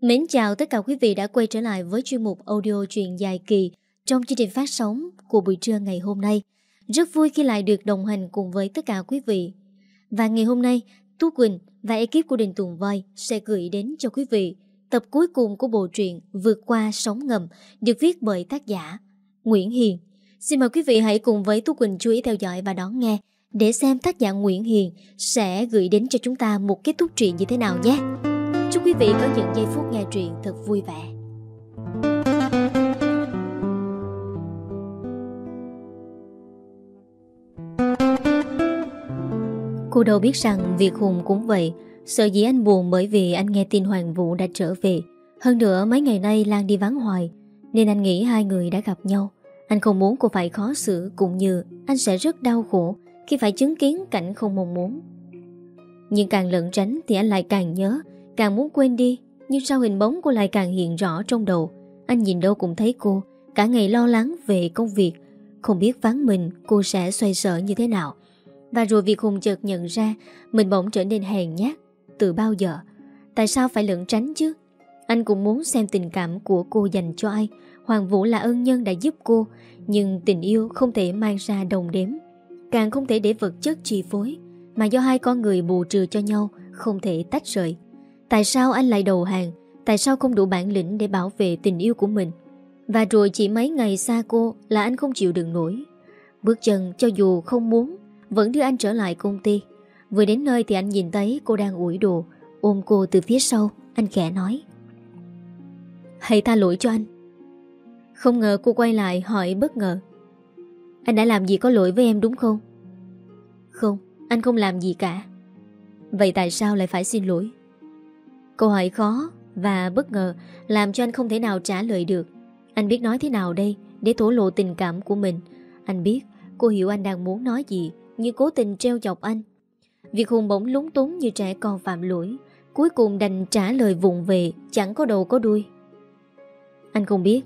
Mến chào tất cả quý vị đã quay trở lại với chuyên mục audio truyện dài kỳ trong chương trình phát sóng của buổi trưa ngày hôm nay. Rất vui khi lại được đồng hành cùng với tất cả quý vị. Và ngày hôm nay, Tú Quỳnh và ekip của Đình Tùng Voi sẽ gửi đến cho quý vị tập cuối cùng của bộ truyện Vượt qua sóng ngầm được viết bởi tác giả Nguyễn Hiền. Xin mời quý vị hãy cùng với Tú Quỳnh chú ý theo dõi và đón nghe để xem tác giả Nguyễn Hiền sẽ gửi đến cho chúng ta một kết thúc truyện như thế nào nhé. Chúc quý vị có những giây phút nghe truyện thật vui vẻ. Cô đâu biết rằng việc Hùng cũng vậy, Sợ dĩ anh buồn bởi vì anh nghe tin Hoàng Vũ đã trở về. Hơn nữa, mấy ngày nay Lan đi vắng hoài, Nên anh nghĩ hai người đã gặp nhau. Anh không muốn cô phải khó xử, Cũng như anh sẽ rất đau khổ Khi phải chứng kiến cảnh không mong muốn. Nhưng càng lẫn tránh Thì anh lại càng nhớ Càng muốn quên đi, Nhưng sao hình bóng cô lại càng hiện rõ trong đầu? Anh nhìn đâu cũng thấy cô, Cả ngày lo lắng về công việc, Không biết vắng mình cô sẽ xoay sở như thế nào. Và rồi việc Hùng chợt nhận ra Mình bỗng trở nên hèn nhát. Từ bao giờ? Tại sao phải lẫn tránh chứ? Anh cũng muốn xem tình cảm của cô dành cho ai. Hoàng Vũ là ân nhân đã giúp cô, Nhưng tình yêu không thể mang ra đồng đếm. Càng không thể để vật chất chi phối, Mà do hai con người bù trừ cho nhau, Không thể tách rời. Tại sao anh lại đầu hàng? Tại sao không đủ bản lĩnh để bảo vệ tình yêu của mình? Và rồi chỉ mấy ngày xa cô Là anh không chịu đựng nổi. Bước chân cho dù không muốn Vẫn đưa anh trở lại công ty. Vừa đến nơi thì anh nhìn thấy cô đang ủi đồ Ôm cô từ phía sau. Anh khẽ nói Hãy tha lỗi cho anh. Không ngờ cô quay lại hỏi bất ngờ Anh đã làm gì có lỗi với em đúng không? Không, anh không làm gì cả. Vậy tại sao lại phải xin lỗi? Câu hỏi khó và bất ngờ làm cho anh không thể nào trả lời được. Anh biết nói thế nào đây để thổ lộ tình cảm của mình. Anh biết cô hiểu anh đang muốn nói gì nhưng cố tình treo chọc anh. Việc Hùng bỗng lúng túng như trẻ con phạm lỗi, cuối cùng đành trả lời vụng về, chẳng có đầu có đuôi. Anh không biết.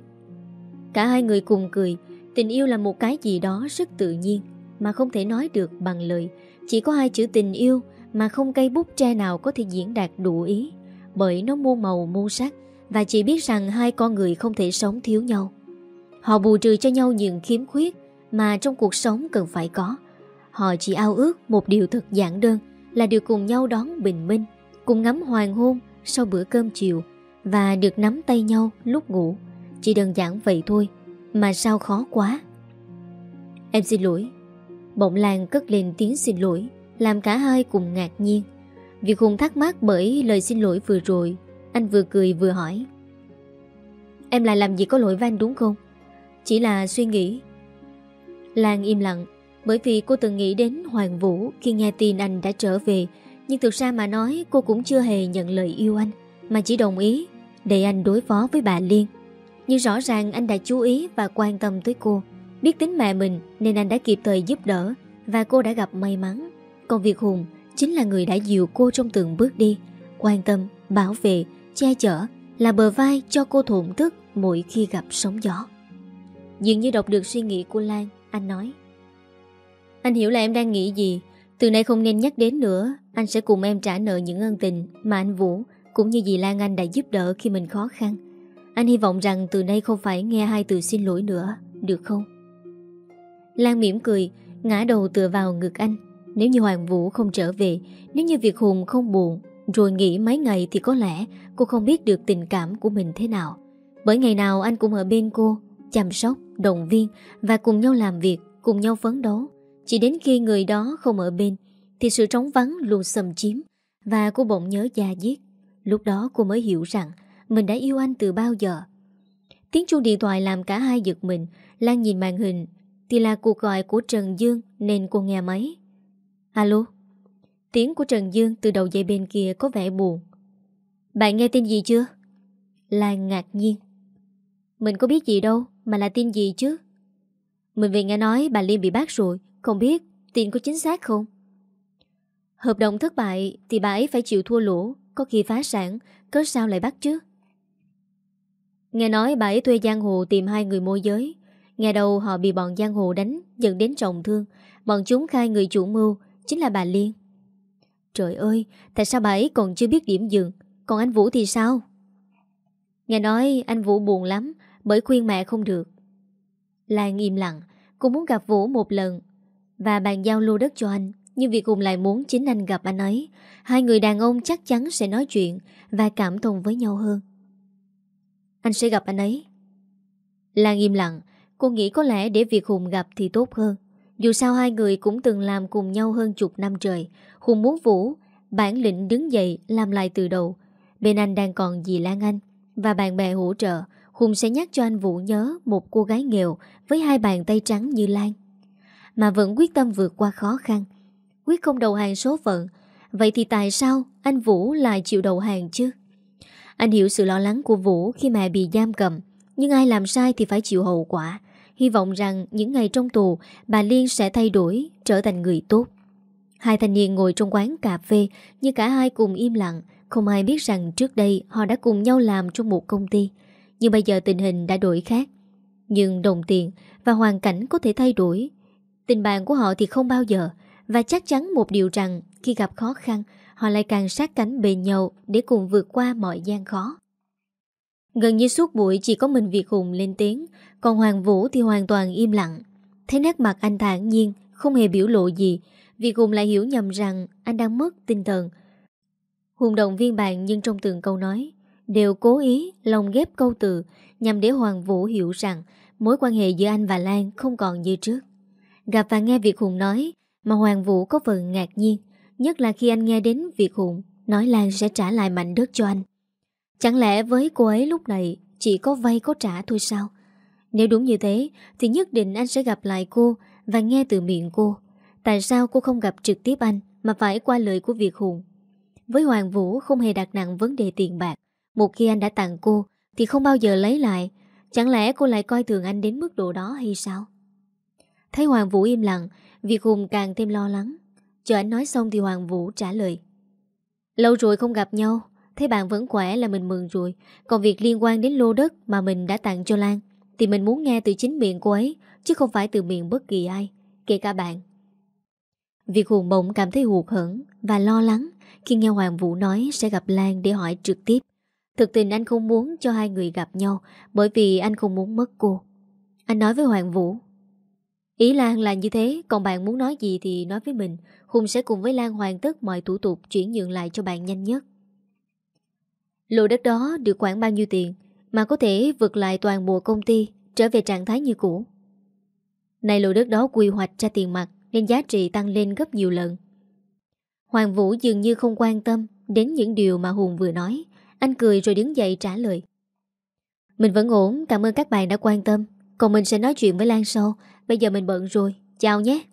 Cả hai người cùng cười, tình yêu là một cái gì đó rất tự nhiên, mà không thể nói được bằng lời. Chỉ có hai chữ tình yêu mà không cây bút tre nào có thể diễn đạt đủ ý bởi nó muôn màu muôn sắc và chỉ biết rằng hai con người không thể sống thiếu nhau. Họ bù trừ cho nhau những khiếm khuyết mà trong cuộc sống cần phải có. Họ chỉ ao ước một điều thật giản đơn là được cùng nhau đón bình minh, cùng ngắm hoàng hôn sau bữa cơm chiều và được nắm tay nhau lúc ngủ. Chỉ đơn giản vậy thôi, mà sao khó quá. Em xin lỗi. Bỗng làng cất lên tiếng xin lỗi, làm cả hai cùng ngạc nhiên. Việt Hùng thắc mắc bởi lời xin lỗi vừa rồi, Anh vừa cười vừa hỏi. Em lại làm gì có lỗi với anh đúng không? Chỉ là suy nghĩ. Lan im lặng, Bởi vì cô từng nghĩ đến Hoàng Vũ Khi nghe tin anh đã trở về, Nhưng thực ra mà nói cô cũng chưa hề nhận lời yêu anh, Mà chỉ đồng ý Để anh đối phó với bà Liên. Nhưng rõ ràng anh đã chú ý và quan tâm tới cô, Biết tính mẹ mình Nên anh đã kịp thời giúp đỡ Và cô đã gặp may mắn. Còn Việt Hùng chính là người đã dìu cô trong từng bước đi, quan tâm, bảo vệ, che chở, là bờ vai cho cô thổn thức mỗi khi gặp sóng gió. Dường như đọc được suy nghĩ của Lan, anh nói. Anh hiểu là em đang nghĩ gì, từ nay không nên nhắc đến nữa, anh sẽ cùng em trả nợ những ân tình mà anh Vũ cũng như dì Lan Anh đã giúp đỡ khi mình khó khăn. Anh hy vọng rằng từ nay không phải nghe hai từ xin lỗi nữa, được không? Lan mỉm cười, ngã đầu tựa vào ngực anh, nếu như Hoàng Vũ không trở về Nếu như Việt Hùng không buồn Rồi nghỉ mấy ngày thì có lẽ Cô không biết được tình cảm của mình thế nào. Bởi ngày nào anh cũng ở bên cô Chăm sóc, động viên Và cùng nhau làm việc, cùng nhau phấn đấu. Chỉ đến khi người đó không ở bên Thì sự trống vắng luôn xâm chiếm Và cô bỗng nhớ da diết. Lúc đó cô mới hiểu rằng Mình đã yêu anh từ bao giờ. Tiếng chuông điện thoại làm cả hai giật mình. Lan nhìn màn hình Thì là cuộc gọi của Trần Dương Nên cô nghe máy. Alo? Tiếng của Trần Dương từ đầu dây bên kia có vẻ buồn. Bạn nghe tin gì chưa? Lan ngạc nhiên. Mình có biết gì đâu Mà là tin gì chứ? Mình về nghe nói bà Liên bị bắt rồi, Không biết tin có chính xác không? Hợp đồng thất bại Thì bà ấy phải chịu thua lỗ, Có khi phá sản, Cớ sao lại bắt chứ? Nghe nói bà ấy thuê giang hồ tìm hai người môi giới. Nghe đầu họ bị bọn giang hồ đánh Dẫn đến trọng thương. Bọn chúng khai người chủ mưu Chính là bà Liên. Trời ơi, Tại sao bà ấy còn chưa biết điểm dừng? Còn anh Vũ thì sao? Nghe nói anh Vũ buồn lắm, Bởi khuyên mẹ không được. Lan im lặng, Cô muốn gặp Vũ một lần. Và bàn giao lô đất cho anh, Nhưng vì cùng lại muốn chính anh gặp anh ấy, Hai người đàn ông chắc chắn sẽ nói chuyện Và cảm thông với nhau hơn. Anh sẽ gặp anh ấy. Lan im lặng, Cô nghĩ có lẽ để việc Hùng gặp thì tốt hơn. Dù sao hai người cũng từng làm cùng nhau hơn chục năm trời. Hùng muốn Vũ, Bản lĩnh đứng dậy, làm lại từ đầu. Bên anh đang còn dì Lan Anh. Và bạn bè hỗ trợ, Hùng sẽ nhắc cho anh Vũ nhớ Một cô gái nghèo Với hai bàn tay trắng như Lan. Mà vẫn quyết tâm vượt qua khó khăn. Quyết không đầu hàng số phận. Vậy thì tại sao anh Vũ lại chịu đầu hàng chứ? Anh hiểu sự lo lắng của Vũ Khi mẹ bị giam cầm. Nhưng ai làm sai thì phải chịu hậu quả. Hy vọng rằng những ngày trong tù, Bà Liên sẽ thay đổi, Trở thành người tốt. Hai thanh niên ngồi trong quán cà phê Nhưng cả hai cùng im lặng, Không ai biết rằng trước đây họ đã cùng nhau làm trong một công ty. Nhưng bây giờ tình hình đã đổi khác. Nhưng đồng tiền và hoàn cảnh có thể thay đổi. Tình bạn của họ thì không bao giờ, Và chắc chắn một điều rằng Khi gặp khó khăn, Họ lại càng sát cánh bên nhau Để cùng vượt qua mọi gian khó. Gần như suốt buổi chỉ có mình Việt Hùng lên tiếng Còn Hoàng Vũ thì hoàn toàn im lặng Thấy nét mặt anh thản nhiên Không hề biểu lộ gì Việt Hùng lại hiểu nhầm rằng anh đang mất tinh thần. Hùng động viên bạn nhưng trong từng câu nói đều cố ý lồng ghép câu từ nhằm để Hoàng Vũ hiểu rằng mối quan hệ giữa anh và Lan không còn như trước. Gặp và nghe Việt Hùng nói mà Hoàng Vũ có phần ngạc nhiên, nhất là khi anh nghe đến Việt Hùng nói Lan sẽ trả lại mảnh đất cho anh. Chẳng lẽ với cô ấy lúc này chỉ có vay có trả thôi sao? Nếu đúng như thế, thì nhất định anh sẽ gặp lại cô và nghe từ miệng cô. Tại sao cô không gặp trực tiếp anh Mà phải qua lời của Việt Hùng? Với Hoàng Vũ không hề đặt nặng vấn đề tiền bạc. Một khi anh đã tặng cô, Thì không bao giờ lấy lại. Chẳng lẽ cô lại coi thường anh đến mức độ đó hay sao? Thấy Hoàng Vũ im lặng, Việt Hùng càng thêm lo lắng. Chờ anh nói xong thì Hoàng Vũ trả lời. Lâu rồi không gặp nhau Thấy bạn vẫn khỏe là mình mừng rồi Còn việc liên quan đến lô đất mà mình đã tặng cho Lan, Thì mình muốn nghe từ chính miệng cô ấy, Chứ không phải từ miệng bất kỳ ai, Kể cả bạn Việc hùng bỗng cảm thấy hụt hẫng và lo lắng khi nghe Hoàng Vũ nói sẽ gặp Lan để hỏi trực tiếp. Thực tình anh không muốn cho hai người gặp nhau, bởi vì anh không muốn mất cô. Anh nói với Hoàng Vũ, Ý Lan là như thế, Còn bạn muốn nói gì thì nói với mình Hùng sẽ cùng với Lan hoàn tất mọi thủ tục Chuyển nhượng lại cho bạn nhanh nhất Lô đất đó được khoảng bao nhiêu tiền Mà có thể vượt lại toàn bộ công ty Trở về trạng thái như cũ Này lô đất đó quy hoạch ra tiền mặt nên giá trị tăng lên gấp nhiều lần. Hoàng Vũ dường như không quan tâm đến những điều mà Hùng vừa nói. Anh cười rồi đứng dậy trả lời. Mình vẫn ổn, cảm ơn các bạn đã quan tâm. Còn mình sẽ nói chuyện với Lan sau. Bây giờ mình bận rồi, chào nhé.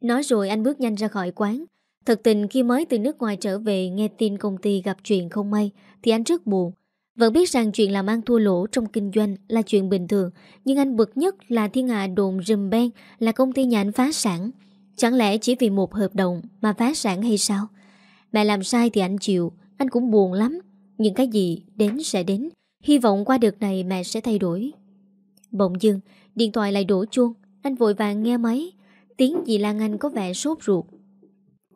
Nói rồi anh bước nhanh ra khỏi quán. Thật tình khi mới từ nước ngoài trở về nghe tin công ty gặp chuyện không may thì anh rất buồn. Vẫn biết rằng chuyện làm ăn thua lỗ trong kinh doanh là chuyện bình thường, nhưng anh bực nhất là thiên hạ đồn rùm ben là công ty nhà anh phá sản. Chẳng lẽ chỉ vì một hợp đồng mà phá sản hay sao? Mẹ làm sai thì anh chịu, anh cũng buồn lắm. Nhưng cái gì đến sẽ đến, hy vọng qua đợt này mẹ sẽ thay đổi. Bỗng dưng, điện thoại lại đổ chuông, anh vội vàng nghe máy. Tiếng dì Lan Anh có vẻ sốt ruột.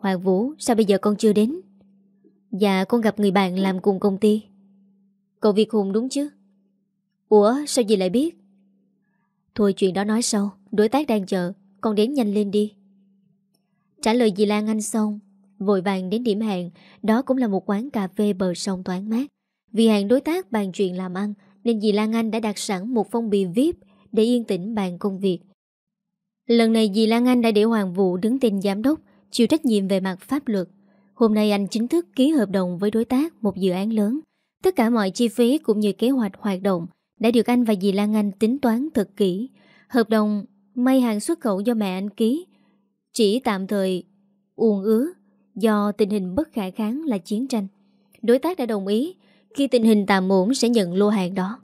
Hoàng Vũ, sao bây giờ con chưa đến? Dạ, con gặp người bạn làm cùng công ty. Cậu Việt Hùng đúng chứ? Ủa sao gì lại biết? Thôi chuyện đó nói sau Đối tác đang chờ Con đến nhanh lên đi. Trả lời dì Lan Anh xong Vội vàng đến điểm hẹn Đó cũng là một quán cà phê bờ sông thoáng mát. Vì hẹn đối tác bàn chuyện làm ăn Nên dì Lan Anh đã đặt sẵn một phong bì VIP Để yên tĩnh bàn công việc. Lần này dì Lan Anh đã để Hoàng Vũ đứng tên giám đốc Chịu trách nhiệm về mặt pháp luật Hôm nay anh chính thức ký hợp đồng với đối tác Một dự án lớn Tất cả mọi chi phí cũng như kế hoạch hoạt động đã được anh và dì Lan Anh tính toán thật kỹ. Hợp đồng may hàng xuất khẩu do mẹ anh ký, chỉ tạm thời uồn ứa do tình hình bất khả kháng là chiến tranh. Đối tác đã đồng ý, khi tình hình tạm ổn sẽ nhận lô hàng đó.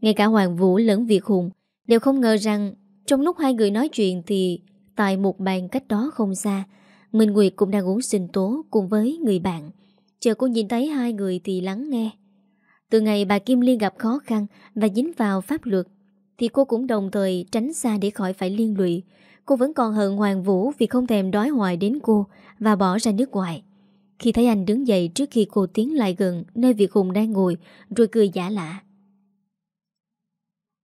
Ngay cả Hoàng Vũ lẫn Việt Hùng đều không ngờ rằng trong lúc hai người nói chuyện thì tại một bàn cách đó không xa Minh Nguyệt cũng đang uống sinh tố cùng với người bạn. Chờ cô nhìn thấy hai người thì lắng nghe. Từ ngày bà Kim Liên gặp khó khăn và dính vào pháp luật, thì cô cũng đồng thời tránh xa để khỏi phải liên lụy. Cô vẫn còn hận Hoàng Vũ vì không thèm đói hoài đến cô và bỏ ra nước ngoài. Khi thấy anh đứng dậy trước khi cô tiến lại gần Nơi Việt Hùng đang ngồi Rồi cười giả lạ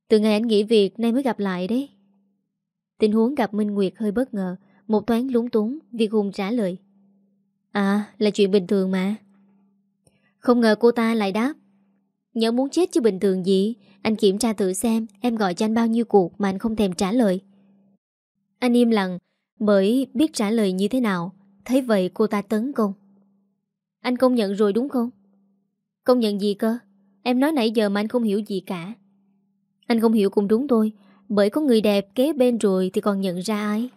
Từ ngày anh nghỉ việc Nay mới gặp lại đấy Tình huống gặp Minh Nguyệt hơi bất ngờ một thoáng lúng túng, Việt Hùng trả lời. À là chuyện bình thường mà. Không ngờ cô ta lại đáp. Nhớ muốn chết chứ bình thường gì. Anh kiểm tra thử xem, Em gọi cho anh bao nhiêu cuộc mà anh không thèm trả lời. Anh im lặng, Bởi biết trả lời như thế nào. Thấy vậy cô ta tấn công. Anh công nhận rồi đúng không? Công nhận gì cơ? Em nói nãy giờ mà anh không hiểu gì cả. Anh không hiểu cũng đúng thôi, Bởi có người đẹp kế bên rồi Thì còn nhận ra ai?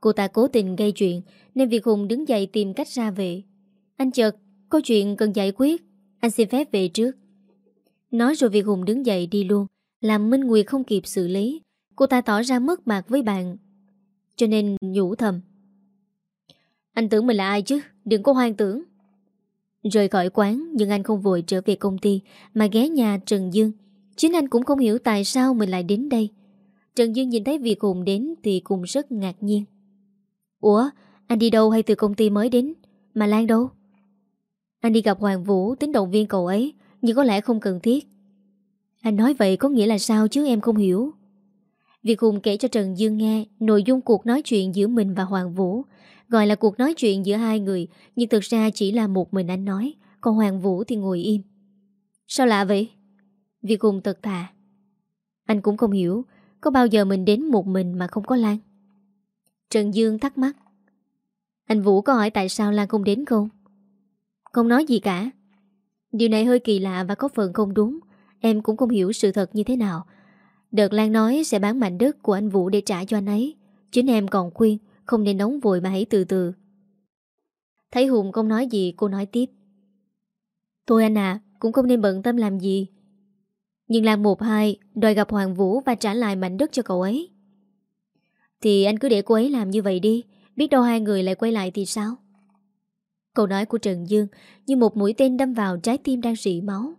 Cô ta cố tình gây chuyện, Nên Việt Hùng đứng dậy tìm cách ra về. Anh chợt, Có chuyện cần giải quyết. Anh xin phép về trước. Nói rồi Việt Hùng đứng dậy đi luôn, Làm Minh Nguyệt không kịp xử lý. Cô ta tỏ ra mất mặt với bạn, Cho nên nhủ thầm. Anh tưởng mình là ai chứ? Đừng có hoang tưởng. Rời khỏi quán, nhưng anh không vội trở về công ty, Mà ghé nhà Trần Dương. Chính anh cũng không hiểu tại sao mình lại đến đây. Trần Dương nhìn thấy Việt Hùng đến Thì cũng rất ngạc nhiên. Ủa, anh đi đâu hay từ công ty mới đến? Mà Lan đâu? Anh đi gặp Hoàng Vũ, tính động viên cậu ấy, Nhưng có lẽ không cần thiết. Anh nói vậy có nghĩa là sao chứ em không hiểu. Việt Hùng kể cho Trần Dương nghe Nội dung cuộc nói chuyện giữa mình và Hoàng Vũ. Gọi là cuộc nói chuyện giữa hai người, Nhưng thực ra chỉ là một mình anh nói, Còn Hoàng Vũ thì ngồi im. Sao lạ vậy? Việc Hùng tật thà. Anh cũng không hiểu, Có bao giờ mình đến một mình mà không có Lan? Trần Dương thắc mắc. Anh Vũ có hỏi tại sao Lan không đến không? Không nói gì cả. Điều này hơi kỳ lạ và có phần không đúng. Em cũng không hiểu sự thật như thế nào. Đợt Lan nói sẽ bán mảnh đất của anh Vũ để trả cho anh ấy. Chính em còn khuyên Không nên nóng vội mà hãy từ từ. Thấy Hùng không nói gì, cô nói tiếp. Thôi anh à Cũng không nên bận tâm làm gì. Nhưng Lan một hai Đòi gặp Hoàng Vũ và trả lại mảnh đất cho cậu ấy. Thì anh cứ để cô ấy làm như vậy đi. Biết đâu hai người lại quay lại thì sao? Câu nói của Trần Dương Như một mũi tên đâm vào trái tim đang rỉ máu.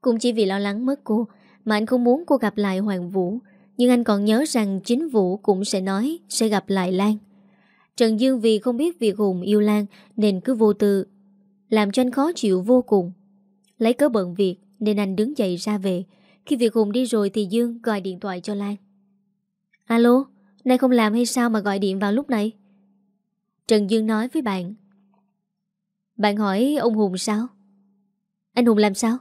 Cũng chỉ vì lo lắng mất cô Mà anh không muốn cô gặp lại Hoàng Vũ. Nhưng anh còn nhớ rằng chính Vũ cũng sẽ nói Sẽ gặp lại Lan. Trần Dương vì không biết việc Hùng yêu Lan Nên cứ vô tư Làm cho anh khó chịu vô cùng. Lấy cớ bận việc nên anh đứng dậy ra về. Khi việc Hùng đi rồi thì Dương gọi điện thoại cho Lan. Alo, nay không làm hay sao mà gọi điện vào lúc này? Trần Dương nói với bạn. Bạn hỏi ông Hùng sao? Anh Hùng làm sao?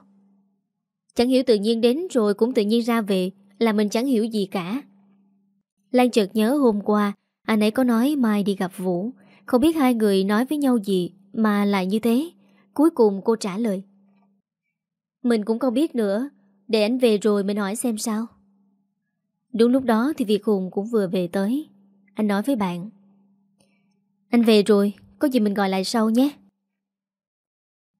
Chẳng hiểu tự nhiên đến rồi cũng tự nhiên ra về Là mình chẳng hiểu gì cả. Lan chợt nhớ hôm qua, Anh ấy có nói mai đi gặp Vũ. Không biết hai người nói với nhau gì Mà lại như thế. Cuối cùng cô trả lời. Mình cũng không biết nữa. Để anh về rồi mình hỏi xem sao. Đúng lúc đó thì Việt Hùng cũng vừa về tới. Anh nói với bạn. Anh về rồi, Có gì mình gọi lại sau nhé.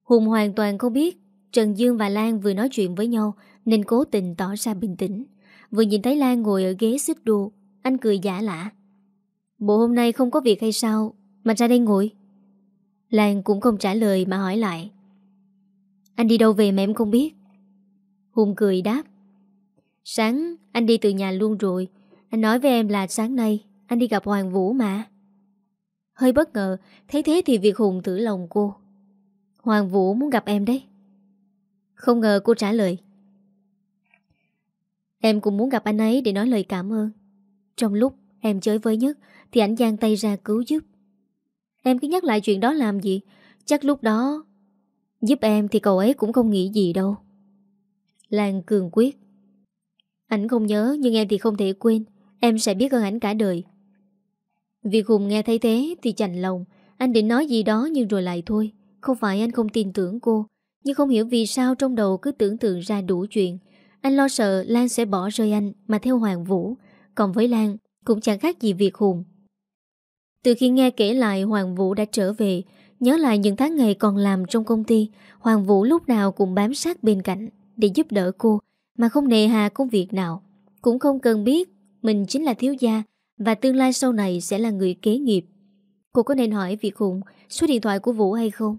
Hùng hoàn toàn không biết Trần Dương và Lan vừa nói chuyện với nhau Nên cố tình tỏ ra bình tĩnh. Vừa nhìn thấy Lan ngồi ở ghế xích đu, Anh cười giả lạ Bộ hôm nay không có việc hay sao? Mà ra đây ngồi. Lan cũng không trả lời mà hỏi lại. Anh đi đâu về mà em không biết? Hùng cười đáp. Sáng, anh đi từ nhà luôn rồi. Anh nói với em là sáng nay, Anh đi gặp Hoàng Vũ mà. Hơi bất ngờ, Thấy thế thì việc Hùng thử lòng cô. Hoàng Vũ muốn gặp em đấy. Không ngờ cô trả lời. Em cũng muốn gặp anh ấy để nói lời cảm ơn. Trong lúc em chơi với nhất, Thì anh giang tay ra cứu giúp. Em cứ nhắc lại chuyện đó làm gì? Chắc lúc đó Giúp em thì cậu ấy cũng không nghĩ gì đâu. Lan cường quyết Ảnh không nhớ, nhưng em thì không thể quên. Em sẽ biết ơn ảnh cả đời. Vì Hùng nghe thấy thế thì chành lòng. Anh định nói gì đó nhưng rồi lại thôi. Không phải anh không tin tưởng cô, Nhưng không hiểu vì sao trong đầu cứ tưởng tượng ra đủ chuyện. Anh lo sợ Lan sẽ bỏ rơi anh Mà theo Hoàng Vũ. Còn với Lan, cũng chẳng khác gì việc Hùng. Từ khi nghe kể lại Hoàng Vũ đã trở về, Nhớ lại những tháng ngày còn làm trong công ty, Hoàng Vũ lúc nào cũng bám sát bên cạnh Để giúp đỡ cô. Mà không nề hà công việc nào, Cũng không cần biết Mình chính là thiếu gia Và tương lai sau này sẽ là người kế nghiệp. Cô có nên hỏi Việt Hùng Số điện thoại của Vũ hay không?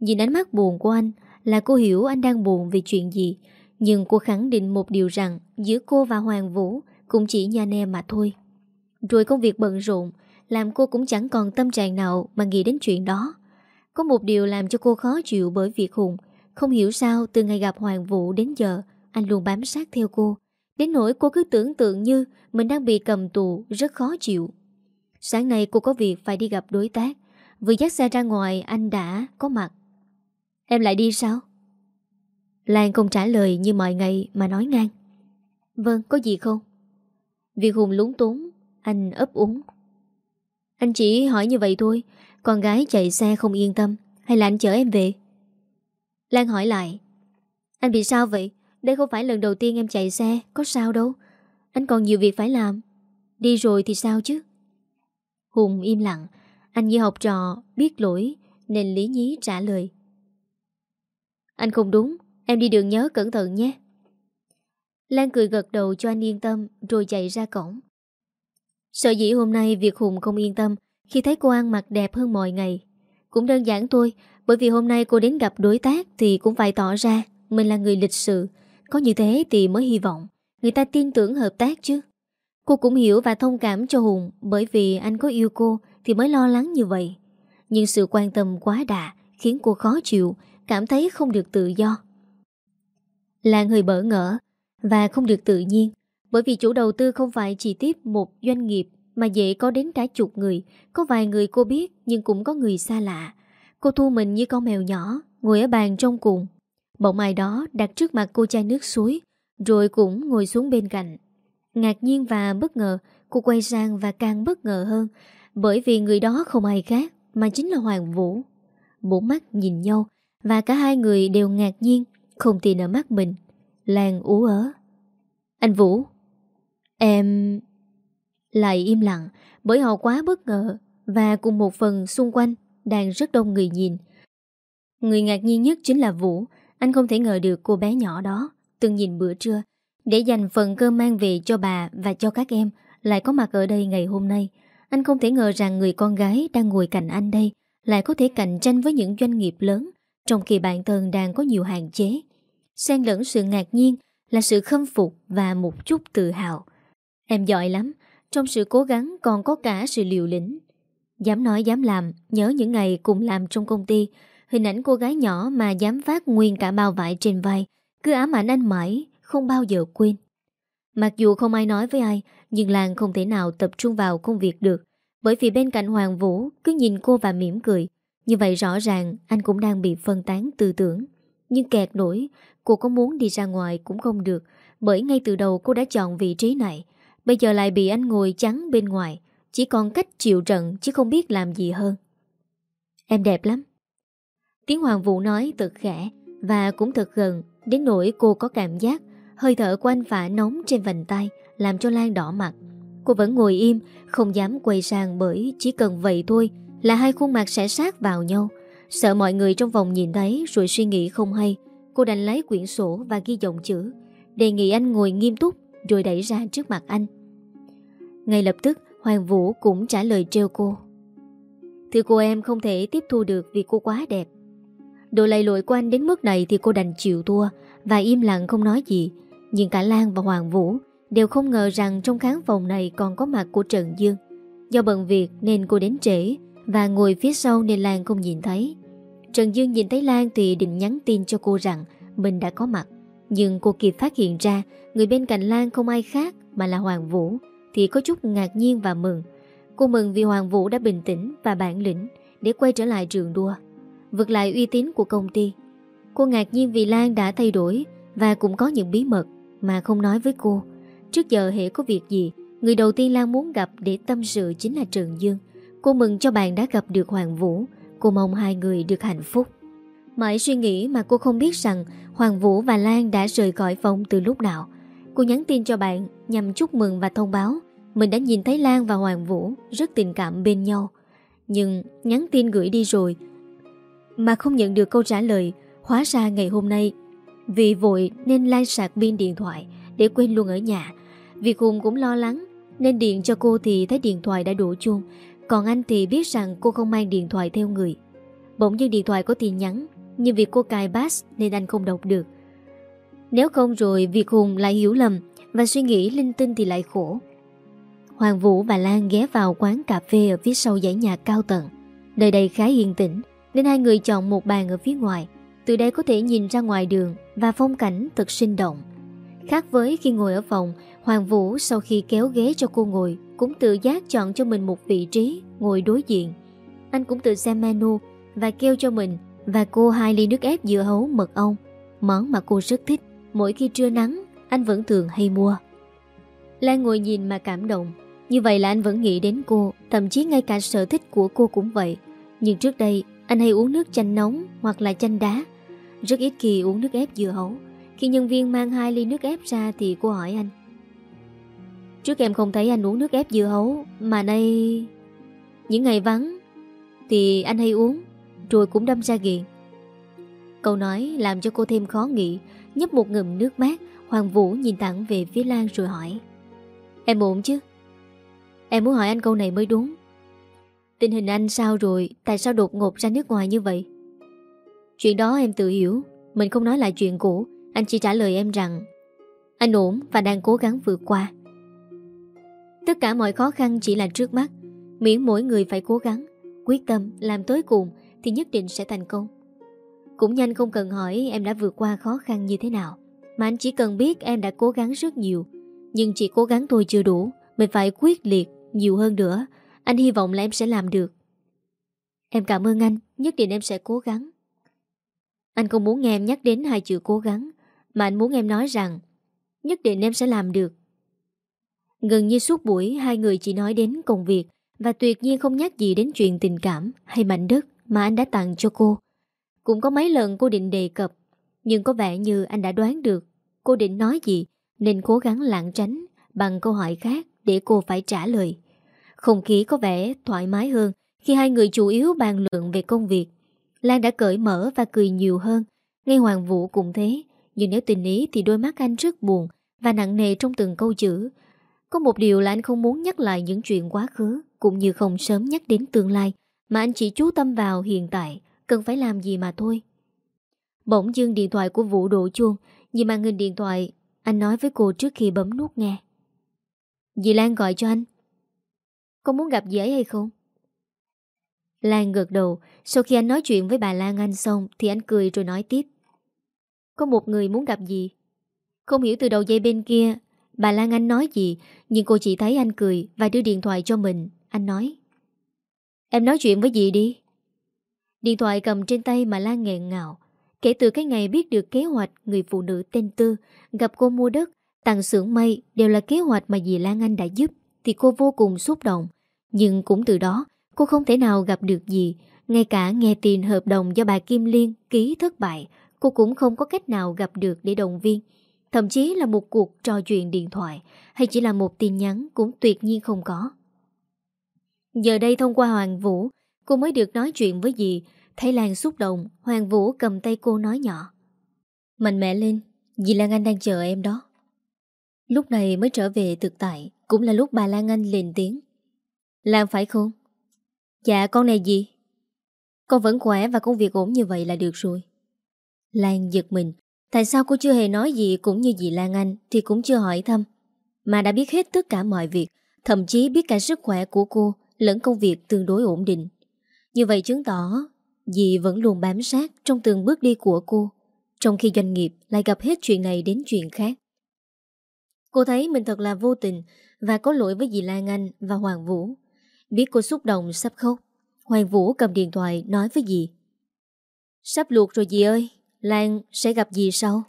Nhìn ánh mắt buồn của anh Là cô hiểu anh đang buồn vì chuyện gì, Nhưng cô khẳng định một điều rằng Giữa cô và Hoàng Vũ Cũng chỉ nhà nè mà thôi. Rồi công việc bận rộn, Làm cô cũng chẳng còn tâm trạng nào Mà nghĩ đến chuyện đó. Có một điều làm cho cô khó chịu bởi việc Hùng Không hiểu sao từ ngày gặp Hoàng Vũ đến giờ anh luôn bám sát theo cô Đến nỗi cô cứ tưởng tượng như Mình đang bị cầm tù rất khó chịu Sáng nay cô có việc phải đi gặp đối tác Vừa dắt xe ra ngoài anh đã có mặt Em lại đi sao? Lan không trả lời như mọi ngày mà nói ngang Vâng, có gì không? Việc Hùng lúng túng Anh ấp úng Anh chỉ hỏi như vậy thôi Con gái chạy xe không yên tâm Hay là anh chở em về? Lan hỏi lại Anh bị sao vậy? Đây không phải lần đầu tiên em chạy xe, Có sao đâu. Anh còn nhiều việc phải làm. Đi rồi thì sao chứ? Hùng im lặng. Anh như học trò, biết lỗi, Nên lý nhí trả lời. Anh không đúng, Em đi đường nhớ cẩn thận nhé. Lan cười gật đầu cho anh yên tâm, Rồi chạy ra cổng. Sợ dĩ hôm nay việc Hùng không yên tâm, Khi thấy cô ăn mặc đẹp hơn mọi ngày. Cũng đơn giản thôi, Bởi vì hôm nay cô đến gặp đối tác Thì cũng phải tỏ ra Mình là người lịch sự. Có như thế thì mới hy vọng Người ta tin tưởng hợp tác chứ. Cô cũng hiểu và thông cảm cho Hùng Bởi vì anh có yêu cô Thì mới lo lắng như vậy. Nhưng sự quan tâm quá đà Khiến cô khó chịu, Cảm thấy không được tự do. Là hơi bỡ ngỡ Và không được tự nhiên, Bởi vì chủ đầu tư không phải chỉ tiếp một doanh nghiệp Mà dễ có đến cả chục người, Có vài người cô biết Nhưng cũng có người xa lạ. Cô thu mình như con mèo nhỏ, Ngồi ở bàn trong cùng. Bỗng ai đó đặt trước mặt cô chai nước suối, Rồi cũng ngồi xuống bên cạnh. Ngạc nhiên và bất ngờ, Cô quay sang và càng bất ngờ hơn, Bởi vì người đó không ai khác Mà chính là Hoàng Vũ. Bốn mắt nhìn nhau Và cả hai người đều ngạc nhiên, Không tin ở mắt mình. Làng ú ớ. Anh Vũ, Em... Lại im lặng Bởi họ quá bất ngờ Và cùng một phần xung quanh Đang rất đông người nhìn. Người ngạc nhiên nhất chính là Vũ anh không thể ngờ được cô bé nhỏ đó Từng nhìn bữa trưa, để dành phần cơm mang về cho bà và cho các em Lại có mặt ở đây ngày hôm nay. Anh không thể ngờ rằng người con gái đang ngồi cạnh anh đây Lại có thể cạnh tranh với những doanh nghiệp lớn, Trong khi bản thân đang có nhiều hạn chế. Xen lẫn sự ngạc nhiên Là sự khâm phục và một chút tự hào. Em giỏi lắm, Trong sự cố gắng còn có cả sự liều lĩnh. Dám nói dám làm, Nhớ những ngày cùng làm trong công ty Hình ảnh cô gái nhỏ mà dám vác nguyên cả bao vải trên vai Cứ ám ảnh anh mãi không bao giờ quên. Mặc dù không ai nói với ai, nhưng làng không thể nào tập trung vào công việc được, bởi vì bên cạnh Hoàng Vũ cứ nhìn cô và mỉm cười. Như vậy rõ ràng anh cũng đang bị phân tán tư tưởng. Nhưng kẹt nổi, cô có muốn đi ra ngoài cũng không được, bởi ngay từ đầu cô đã chọn vị trí này. Bây giờ lại bị anh ngồi trắng bên ngoài, chỉ còn cách chịu trận chứ không biết làm gì hơn. Em đẹp lắm. Tiếng Hoàng Vũ nói thật khẽ và cũng thật gần, đến nỗi cô có cảm giác Hơi thở của anh phả nóng trên vành tay Làm cho Lan đỏ mặt. Cô vẫn ngồi im Không dám quay sang bởi chỉ cần vậy thôi Là hai khuôn mặt sẽ sát vào nhau. Sợ mọi người trong vòng nhìn thấy Rồi suy nghĩ không hay Cô đành lấy quyển sổ và ghi dòng chữ Đề nghị anh ngồi nghiêm túc Rồi đẩy ra trước mặt anh. Ngay lập tức Hoàng Vũ cũng trả lời treo cô. Thưa cô em không thể tiếp thu được Vì cô quá đẹp Đồ lầy lội của anh đến mức này Thì cô đành chịu thua Và im lặng không nói gì nhưng cả Lan và Hoàng Vũ đều không ngờ rằng trong khán phòng này còn có mặt của Trần Dương. Do bận việc nên cô đến trễ và ngồi phía sau nên Lan không nhìn thấy. Trần Dương nhìn thấy Lan thì định nhắn tin cho cô rằng mình đã có mặt. Nhưng cô kịp phát hiện ra người bên cạnh Lan không ai khác mà là Hoàng Vũ thì có chút ngạc nhiên và mừng. Cô mừng vì Hoàng Vũ đã bình tĩnh và bản lĩnh để quay trở lại trường đua, vượt lại uy tín của công ty. Cô ngạc nhiên vì Lan đã thay đổi và cũng có những bí mật mà không nói với cô. Trước giờ hệ có việc gì, người đầu tiên Lan muốn gặp để tâm sự chính là Trường Dương. Cô mừng cho bạn đã gặp được Hoàng Vũ. Cô mong hai người được hạnh phúc. Mãi suy nghĩ mà cô không biết rằng Hoàng Vũ và Lan đã rời khỏi phòng từ lúc nào. Cô nhắn tin cho bạn nhằm chúc mừng và thông báo mình đã nhìn thấy Lan và Hoàng Vũ rất tình cảm bên nhau. Nhưng nhắn tin gửi đi rồi mà không nhận được câu trả lời, Hóa ra ngày hôm nay. Vì vội nên lai sạc pin điện thoại Để quên luôn ở nhà. Vì Hùng cũng lo lắng, Nên điện cho cô thì thấy điện thoại đã đổ chuông. Còn anh thì biết rằng cô không mang điện thoại theo người. Bỗng nhiên điện thoại có tin nhắn, Nhưng vì cô cài bass nên anh không đọc được. Nếu không rồi Việt Hùng lại hiểu lầm Và suy nghĩ linh tinh thì lại khổ. Hoàng Vũ và Lan ghé vào quán cà phê Ở phía sau dãy nhà cao tầng. Nơi đây khá yên tĩnh. Nên hai người chọn một bàn ở phía ngoài. Từ đây có thể nhìn ra ngoài đường Và phong cảnh thật sinh động. Khác với khi ngồi ở phòng, Hoàng Vũ sau khi kéo ghế cho cô ngồi, Cũng tự giác chọn cho mình một vị trí Ngồi đối diện. Anh cũng tự xem menu Và kêu cho mình và cô hai ly nước ép dưa hấu mật ong, Món mà cô rất thích. Mỗi khi trưa nắng, Anh vẫn thường hay mua. Lan ngồi nhìn mà cảm động. Như vậy là anh vẫn nghĩ đến cô, Thậm chí ngay cả sở thích của cô cũng vậy. Nhưng trước đây anh hay uống nước chanh nóng Hoặc là chanh đá. Rất ít khi uống nước ép dưa hấu. Khi nhân viên mang hai ly nước ép ra Thì cô hỏi anh. Trước em không thấy anh uống nước ép dưa hấu, Mà nay Những ngày vắng Thì anh hay uống, Rồi cũng đâm ra nghiện. Câu nói làm cho cô thêm khó nghĩ, Nhấp một ngụm nước mát, Hoàng Vũ nhìn thẳng về phía Lan rồi hỏi. Em ổn chứ? Em muốn hỏi anh câu này mới đúng. Tình hình anh sao rồi? Tại sao đột ngột ra nước ngoài như vậy? Chuyện đó em tự hiểu. Mình không nói lại chuyện cũ. Anh chỉ trả lời em rằng, Anh ổn và đang cố gắng vượt qua. Tất cả mọi khó khăn chỉ là trước mắt. Miễn mỗi người phải cố gắng, Quyết tâm, làm tới cùng Thì nhất định sẽ thành công. Cũng nhanh không cần hỏi em đã vượt qua khó khăn như thế nào. Mà anh chỉ cần biết em đã cố gắng rất nhiều. Nhưng chỉ cố gắng thôi chưa đủ, Mình phải quyết liệt nhiều hơn nữa. Anh hy vọng là em sẽ làm được. Em cảm ơn anh, Nhất định em sẽ cố gắng. Anh không muốn nghe em nhắc đến hai chữ cố gắng, Mà anh muốn em nói rằng, Nhất định em sẽ làm được. Gần như suốt buổi, Hai người chỉ nói đến công việc, Và tuyệt nhiên không nhắc gì đến chuyện tình cảm Hay mảnh đất mà anh đã tặng cho cô. Cũng có mấy lần cô định đề cập, Nhưng có vẻ như anh đã đoán được Cô định nói gì, Nên cố gắng lảng tránh Bằng câu hỏi khác để cô phải trả lời. Không khí có vẻ thoải mái hơn Khi hai người chủ yếu bàn luận về công việc. Lan đã cởi mở và cười nhiều hơn. Ngay Hoàng Vũ cũng thế, Nhưng nếu tình ý thì đôi mắt anh rất buồn Và nặng nề trong từng câu chữ. Có một điều là anh không muốn nhắc lại những chuyện quá khứ, Cũng như không sớm nhắc đến tương lai, Mà anh chỉ chú tâm vào hiện tại, Cần phải làm gì mà thôi. Bỗng dưng điện thoại của Vũ đổ chuông Nhìn màn hình điện thoại, Anh nói với cô trước khi bấm nút nghe. Dì Lan gọi cho anh. Có muốn gặp dễ hay không? Lan gật đầu. Sau khi anh nói chuyện với bà Lan Anh xong Thì anh cười rồi nói tiếp. Có một người muốn gặp gì? Không hiểu từ đầu dây bên kia, Bà Lan Anh nói gì, Nhưng cô chỉ thấy anh cười Và đưa điện thoại cho mình. Anh nói, Em nói chuyện với dì đi. Điện thoại cầm trên tay mà Lan nghẹn ngào. Kể từ cái ngày biết được kế hoạch Người phụ nữ tên Tư Gặp cô mua đất, Tặng xưởng mây đều là kế hoạch mà dì Lan Anh đã giúp, Thì cô vô cùng xúc động. Nhưng cũng từ đó, Cô không thể nào gặp được gì. Ngay cả nghe tin hợp đồng do bà Kim Liên ký thất bại, Cô cũng không có cách nào gặp được để động viên. Thậm chí là một cuộc trò chuyện điện thoại, Hay chỉ là một tin nhắn cũng tuyệt nhiên không có. Giờ đây thông qua Hoàng Vũ, Cô mới được nói chuyện với dì. Thấy Lan xúc động, Hoàng Vũ cầm tay cô nói nhỏ. Mạnh mẽ lên, Dì Lan Anh đang chờ em đó. Lúc này mới trở về thực tại, Cũng là lúc bà Lan Anh lên tiếng. Lan phải không? Dạ con này gì? Con vẫn khỏe và công việc ổn như vậy là được rồi Lan giật mình Tại sao cô chưa hề nói gì cũng như dì Lan Anh Thì cũng chưa hỏi thăm Mà đã biết hết tất cả mọi việc, Thậm chí biết cả sức khỏe của cô Lẫn công việc tương đối ổn định Như vậy chứng tỏ Dì vẫn luôn bám sát trong từng bước đi của cô, Trong khi doanh nghiệp lại gặp hết chuyện này đến chuyện khác Cô thấy mình thật là vô tình và có lỗi với dì Lan Anh và Hoàng Vũ. Biết cô xúc động sắp khóc, Hoàng Vũ cầm điện thoại nói với dì. Sắp luộc rồi dì ơi, Lan sẽ gặp dì sau.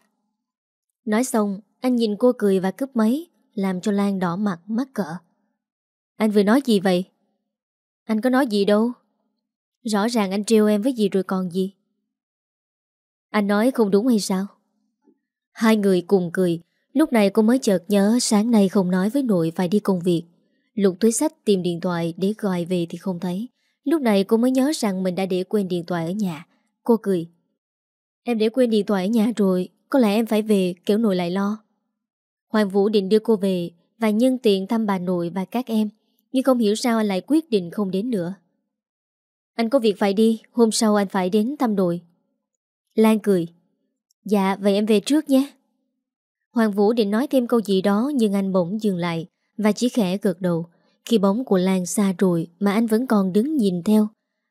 Nói xong, anh nhìn cô cười và cướp máy, làm cho Lan đỏ mặt mắc cỡ. Anh vừa nói gì vậy? Anh có nói gì đâu. Rõ ràng anh trêu em với dì rồi còn gì. Anh nói không đúng hay sao? Hai người cùng cười, Lúc này cô mới chợt nhớ sáng nay không nói với nội phải đi công việc. Lục túi sách tìm điện thoại để gọi về thì không thấy. Lúc này cô mới nhớ rằng mình đã để quên điện thoại ở nhà. Cô cười. Em để quên điện thoại ở nhà rồi, có lẽ em phải về kéo nội lại lo. Hoàng Vũ định đưa cô về và nhân tiện thăm bà nội và các em. Nhưng không hiểu sao anh lại quyết định không đến nữa. Anh có việc phải đi, hôm sau anh phải đến thăm nội. Lan cười. Dạ, vậy em về trước nhé. Hoàng Vũ định nói thêm câu gì đó nhưng anh bỗng dừng lại và chỉ khẽ gật đầu. Khi bóng của Lan xa rồi mà anh vẫn còn đứng nhìn theo.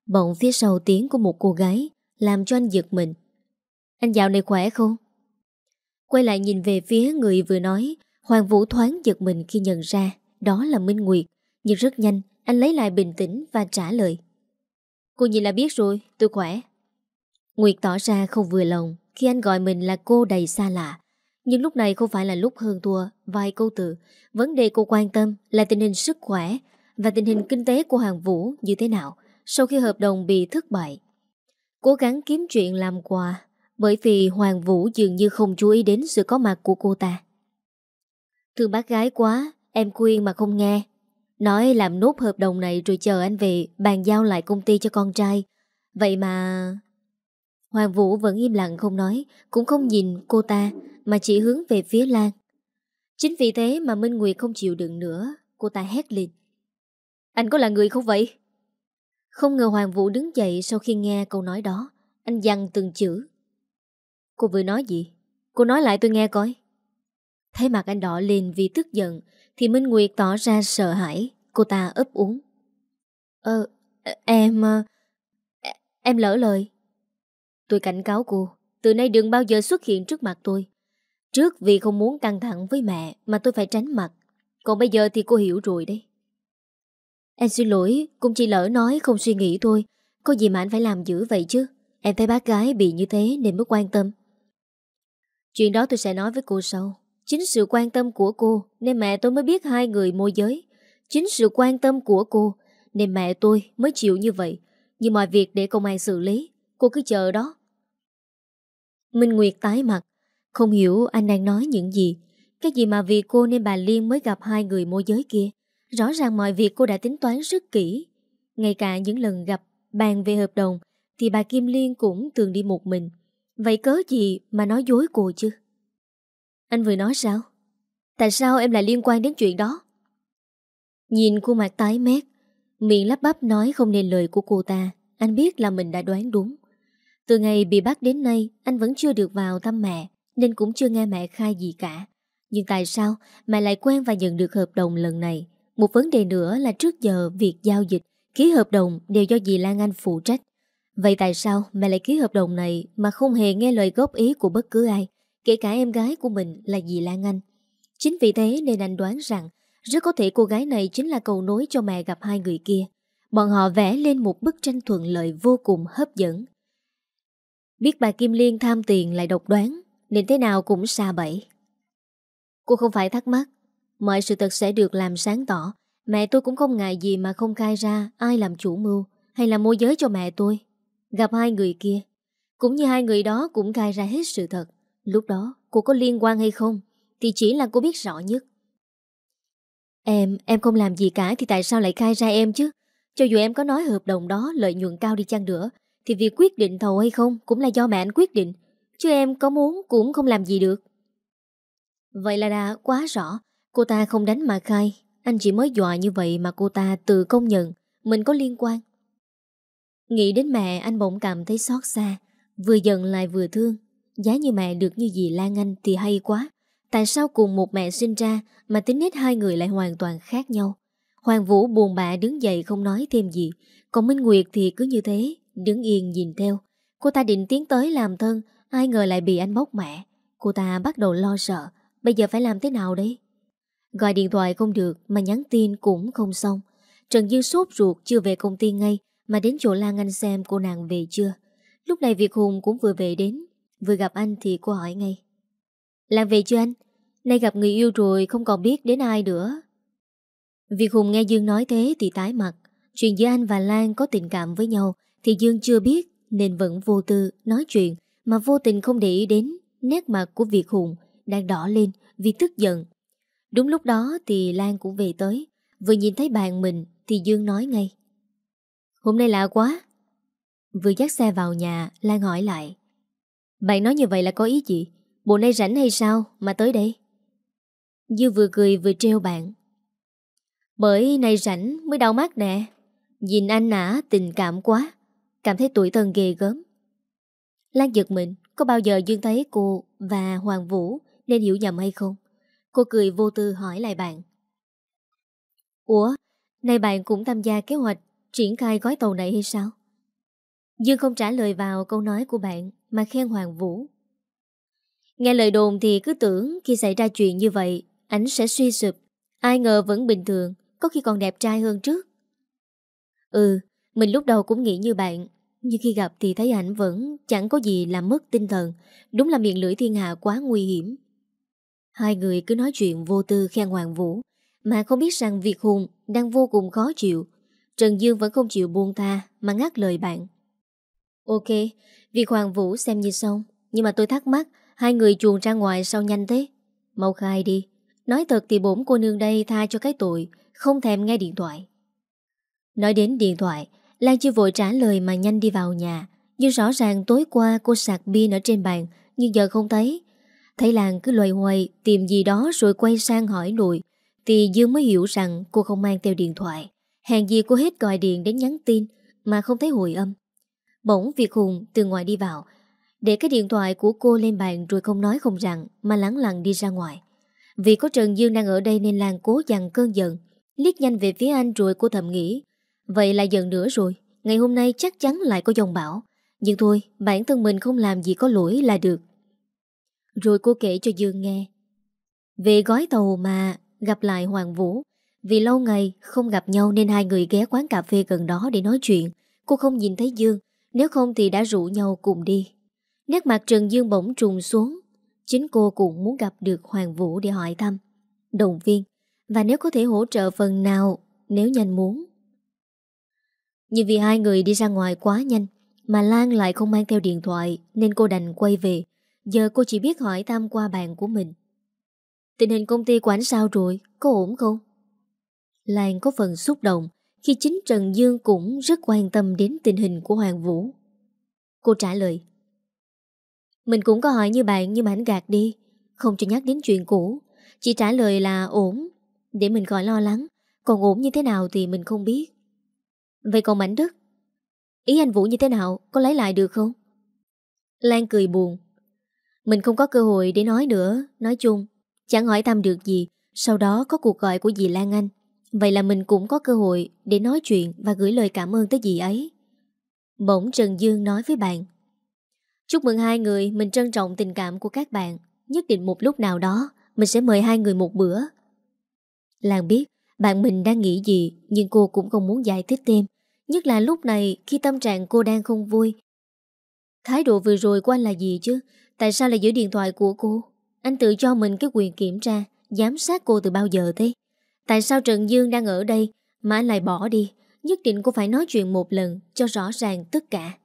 Bỗng phía sau tiếng của một cô gái Làm cho anh giật mình Anh dạo này khỏe không? Quay lại nhìn về phía người vừa nói, Hoàng Vũ thoáng giật mình khi nhận ra Đó là Minh Nguyệt Nhưng rất nhanh, anh lấy lại bình tĩnh và trả lời Cô nhìn là biết rồi, Tôi khỏe Nguyệt tỏ ra không vừa lòng Khi anh gọi mình là cô đầy xa lạ nhưng lúc này không phải là lúc hơn thua, Vài câu từ. Vấn đề cô quan tâm là tình hình sức khỏe Và tình hình kinh tế của Hoàng Vũ như thế nào Sau khi hợp đồng bị thất bại. Cố gắng kiếm chuyện làm quà, Bởi vì Hoàng Vũ dường như không chú ý đến sự có mặt của cô ta. Thương bác gái quá, Em khuyên mà không nghe. Nói làm nốt hợp đồng này rồi chờ anh về Bàn giao lại công ty cho con trai. Vậy mà... Hoàng Vũ vẫn im lặng không nói, Cũng không nhìn cô ta. Mà chỉ hướng về phía Lan. Chính vì thế mà Minh Nguyệt không chịu đựng nữa Cô ta hét lên. Anh có là người không vậy? Không ngờ Hoàng Vũ đứng dậy sau khi nghe câu nói đó Anh dằn từng chữ. Cô vừa nói gì? Cô nói lại tôi nghe coi. Thấy mặt anh đỏ lên vì tức giận Thì Minh Nguyệt tỏ ra sợ hãi. Cô ta ấp úng. Ờ, em... Ờ, em lỡ lời. Tôi cảnh cáo cô Từ nay đừng bao giờ xuất hiện trước mặt tôi. Trước vì không muốn căng thẳng với mẹ Mà tôi phải tránh mặt. Còn bây giờ thì cô hiểu rồi đấy. Em xin lỗi, Cũng chỉ lỡ nói không suy nghĩ thôi. Có gì mà anh phải làm dữ vậy chứ? Em thấy bác gái bị như thế nên mới quan tâm. Chuyện đó tôi sẽ nói với cô sau. Chính sự quan tâm của cô Nên mẹ tôi mới biết hai người môi giới. Chính sự quan tâm của cô Nên mẹ tôi mới chịu như vậy. Nhưng mọi việc để công an xử lý, Cô cứ chờ đó. Minh Nguyệt tái mặt. Không hiểu anh đang nói những gì. Cái gì mà vì cô nên bà Liên mới gặp hai người môi giới kia? Rõ ràng mọi việc cô đã tính toán rất kỹ. Ngay cả những lần gặp bàn về hợp đồng, Thì bà Kim Liên cũng thường đi một mình. Vậy cớ gì mà nói dối cô chứ? Anh vừa nói sao? Tại sao em lại liên quan đến chuyện đó? Nhìn khuôn mặt tái mét, Miệng lắp bắp nói không nên lời của cô ta, Anh biết là mình đã đoán đúng. Từ ngày bị bắt đến nay, Anh vẫn chưa được vào thăm mẹ. Nên cũng chưa nghe mẹ khai gì cả. Nhưng tại sao mẹ lại quen và nhận được hợp đồng lần này? Một vấn đề nữa là trước giờ Việc giao dịch, ký hợp đồng Đều do dì Lan Anh phụ trách. Vậy tại sao mẹ lại ký hợp đồng này Mà không hề nghe lời góp ý của bất cứ ai Kể cả em gái của mình là dì Lan Anh? Chính vì thế nên anh đoán rằng Rất có thể cô gái này chính là cầu nối cho mẹ gặp hai người kia. Bọn họ vẽ lên một bức tranh thuận lợi vô cùng hấp dẫn. Biết bà Kim Liên tham tiền lại độc đoán nên thế nào cũng xa bẫy. Cô không phải thắc mắc. Mọi sự thật sẽ được làm sáng tỏ. Mẹ tôi cũng không ngại gì mà không khai ra Ai làm chủ mưu Hay là môi giới cho mẹ tôi. Gặp hai người kia Cũng như hai người đó cũng khai ra hết sự thật. Lúc đó cô có liên quan hay không Thì chỉ là cô biết rõ nhất. Em, em không làm gì cả Thì tại sao lại khai ra em chứ? Cho dù em có nói hợp đồng đó lợi nhuận cao đi chăng nữa Thì việc quyết định thầu hay không Cũng là do mẹ anh quyết định. Chứ em có muốn cũng không làm gì được. Vậy là đã quá rõ, Cô ta không đánh mà khai. Anh chỉ mới dọa như vậy mà cô ta tự công nhận Mình có liên quan. Nghĩ đến mẹ, anh bỗng cảm thấy xót xa, Vừa giận lại vừa thương. Giá như mẹ được như dì Lan Anh thì hay quá. Tại sao cùng một mẹ sinh ra Mà tính nết hai người lại hoàn toàn khác nhau? Hoàng Vũ buồn bã đứng dậy không nói thêm gì. Còn Minh Nguyệt thì cứ như thế, Đứng yên nhìn theo. Cô ta định tiến tới làm thân Ai ngờ lại bị anh bóc mẹ. Cô ta bắt đầu lo sợ. Bây giờ phải làm thế nào đấy Gọi điện thoại không được, Mà nhắn tin cũng không xong. Trần Dương sốt ruột chưa về công ty ngay, Mà đến chỗ Lan Anh xem cô nàng về chưa. Lúc này Việt Hùng cũng vừa về đến. Vừa gặp anh thì cô hỏi ngay. Lan về chưa anh? Nay gặp người yêu rồi không còn biết đến ai nữa. Việt Hùng nghe Dương nói thế thì tái mặt. Chuyện giữa anh và Lan có tình cảm với nhau Thì Dương chưa biết Nên vẫn vô tư nói chuyện. Mà vô tình không để ý đến Nét mặt của Việt Hùng đang đỏ lên Vì tức giận. Đúng lúc đó thì Lan cũng về tới, Vừa nhìn thấy bạn mình Thì Dương nói ngay. Hôm nay lạ quá. Vừa dắt xe vào nhà, Lan hỏi lại. Bạn nói như vậy là có ý gì? Bộ nay rảnh hay sao mà tới đây? Dương vừa cười vừa treo bạn. Bởi nay rảnh mới đau mắt nè. Nhìn anh nã tình cảm quá, Cảm thấy tuổi thân ghê gớm. Lan giật mình, Có bao giờ Dương thấy cô và Hoàng Vũ Nên hiểu nhầm hay không? Cô cười vô tư hỏi lại bạn. Ủa, Nay bạn cũng tham gia kế hoạch Triển khai gói tàu này hay sao? Dương không trả lời vào câu nói của bạn Mà khen Hoàng Vũ. Nghe lời đồn thì cứ tưởng Khi xảy ra chuyện như vậy, Ảnh sẽ suy sụp. Ai ngờ vẫn bình thường, Có khi còn đẹp trai hơn trước. Ừ Mình lúc đầu cũng nghĩ như bạn nhưng khi gặp thì thấy ảnh vẫn Chẳng có gì làm mất tinh thần. Đúng là miệng lưỡi thiên hạ quá nguy hiểm. Hai người cứ nói chuyện vô tư khen Hoàng Vũ Mà không biết rằng Việt Hùng Đang vô cùng khó chịu. Trần Dương vẫn không chịu buông tha Mà ngắt lời bạn. Ok, việc Hoàng Vũ xem như xong Nhưng mà tôi thắc mắc Hai người chuồn ra ngoài sao nhanh thế? Mau khai đi. Nói thật thì bổn cô nương đây tha cho cái tội Không thèm nghe điện thoại. Nói đến điện thoại Lan chưa vội trả lời mà nhanh đi vào nhà. Nhưng rõ ràng tối qua cô sạc pin ở trên bàn, Nhưng giờ không thấy. Thấy Lan cứ loay hoay, Tìm gì đó rồi quay sang hỏi nội Thì Dương mới hiểu rằng cô không mang theo điện thoại. Hèn gì cô hết gọi điện đến nhắn tin, Mà không thấy hồi âm. Bỗng Việt Hùng từ ngoài đi vào. Để cái điện thoại của cô lên bàn Rồi không nói không rằng, Mà lắng lặng đi ra ngoài. Vì có Trần Dương đang ở đây nên Lan cố dằn cơn giận. Liếc nhanh về phía anh rồi cô thầm nghĩ Vậy là dần nữa rồi, Ngày hôm nay chắc chắn lại có dòng bão. Nhưng thôi, bản thân mình không làm gì có lỗi là được. Rồi cô kể cho Dương nghe. Về gói tàu mà gặp lại Hoàng Vũ, Vì lâu ngày không gặp nhau nên hai người ghé quán cà phê gần đó để nói chuyện. Cô không nhìn thấy Dương, nếu không thì đã rủ nhau cùng đi. Nét mặt Trần Dương bỗng trùng xuống. Chính cô cũng muốn gặp được Hoàng Vũ để hỏi thăm. Động viên, Và nếu có thể hỗ trợ phần nào, Nếu nhanh muốn. Nhưng vì hai người đi ra ngoài quá nhanh Mà Lan lại không mang theo điện thoại Nên cô đành quay về Giờ cô chỉ biết hỏi thăm qua bạn của mình Tình hình công ty của anh sao rồi Có ổn không Lan có phần xúc động khi chính Trần Dương cũng rất quan tâm đến tình hình của Hoàng Vũ. Cô trả lời Mình cũng có hỏi như bạn nhưng mà anh gạt đi, không cho nhắc đến chuyện cũ. Chỉ trả lời là ổn, để mình khỏi lo lắng. Còn ổn như thế nào thì mình không biết. Vậy còn Mảnh Đức? Ý anh Vũ như thế nào, có lấy lại được không? Lan cười buồn. Mình không có cơ hội để nói nữa, nói chung. Chẳng hỏi thăm được gì, sau đó có cuộc gọi của dì Lan Anh. Vậy là mình cũng có cơ hội để nói chuyện và gửi lời cảm ơn tới dì ấy. Bỗng Trần Dương nói với bạn. Chúc mừng hai người, mình trân trọng tình cảm của các bạn. Nhất định một lúc nào đó, mình sẽ mời hai người một bữa. Lan biết, bạn mình đang nghĩ gì, nhưng cô cũng không muốn giải thích thêm. Nhất là lúc này, khi tâm trạng cô đang không vui. Thái độ vừa rồi của anh là gì chứ? Tại sao lại giữ điện thoại của cô? Anh tự cho mình cái quyền kiểm tra, giám sát cô từ bao giờ thế? Tại sao Trần Dương đang ở đây mà anh lại bỏ đi? Nhất định cô phải nói chuyện một lần cho rõ ràng tất cả.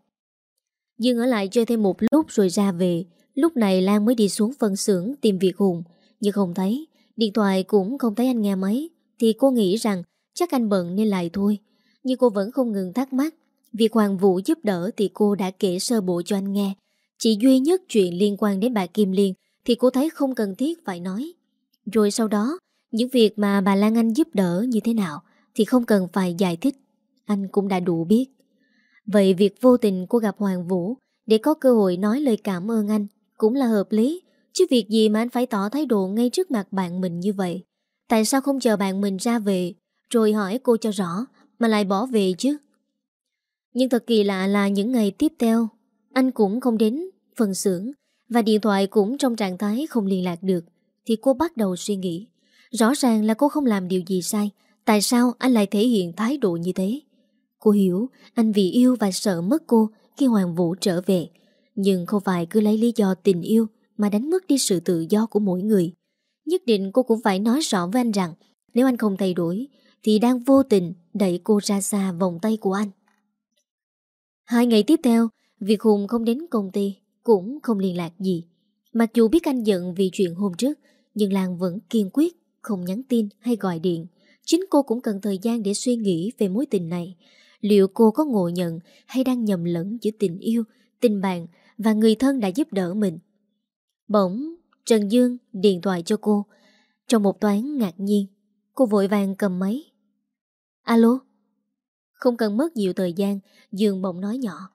Dương ở lại chơi thêm một lúc rồi ra về. Lúc này Lan mới đi xuống phân xưởng tìm việc Hùng. Nhưng không thấy, điện thoại cũng không thấy anh nghe máy. Thì cô nghĩ rằng chắc anh bận nên lại thôi. Nhưng cô vẫn không ngừng thắc mắc. Việc Hoàng Vũ giúp đỡ thì cô đã kể sơ bộ cho anh nghe. Chỉ duy nhất chuyện liên quan đến bà Kim Liên thì cô thấy không cần thiết phải nói. Rồi sau đó, những việc mà bà Lan Anh giúp đỡ như thế nào thì không cần phải giải thích. Anh cũng đã đủ biết. Vậy việc vô tình cô gặp Hoàng Vũ để có cơ hội nói lời cảm ơn anh cũng là hợp lý. Chứ việc gì mà anh phải tỏ thái độ ngay trước mặt bạn mình như vậy? Tại sao không chờ bạn mình ra về rồi hỏi cô cho rõ mà lại bỏ về chứ? Nhưng thật kỳ lạ là những ngày tiếp theo, anh cũng không đến phần xưởng và điện thoại cũng trong trạng thái không liên lạc được, thì cô bắt đầu suy nghĩ. Rõ ràng là cô không làm điều gì sai, Tại sao anh lại thể hiện thái độ như thế? Cô hiểu, Anh vì yêu và sợ mất cô Khi Hoàng Vũ trở về. Nhưng không phải cứ lấy lý do tình yêu Mà đánh mất đi sự tự do của mỗi người. Nhất định cô cũng phải nói rõ với anh rằng, Nếu anh không thay đổi thì đang vô tình đẩy cô ra xa vòng tay của anh Hai ngày tiếp theo Việt Hùng không đến công ty Cũng không liên lạc gì Mặc dù biết anh giận vì chuyện hôm trước Nhưng Lan vẫn kiên quyết không nhắn tin hay gọi điện. Chính cô cũng cần thời gian để suy nghĩ về mối tình này. Liệu cô có ngộ nhận hay đang nhầm lẫn giữa tình yêu, tình bạn và người thân đã giúp đỡ mình? Bỗng, Trần Dương điện thoại cho cô. Trong một toán ngạc nhiên, cô vội vàng cầm máy. Alo? Không cần mất nhiều thời gian, Dương bỗng nói nhỏ.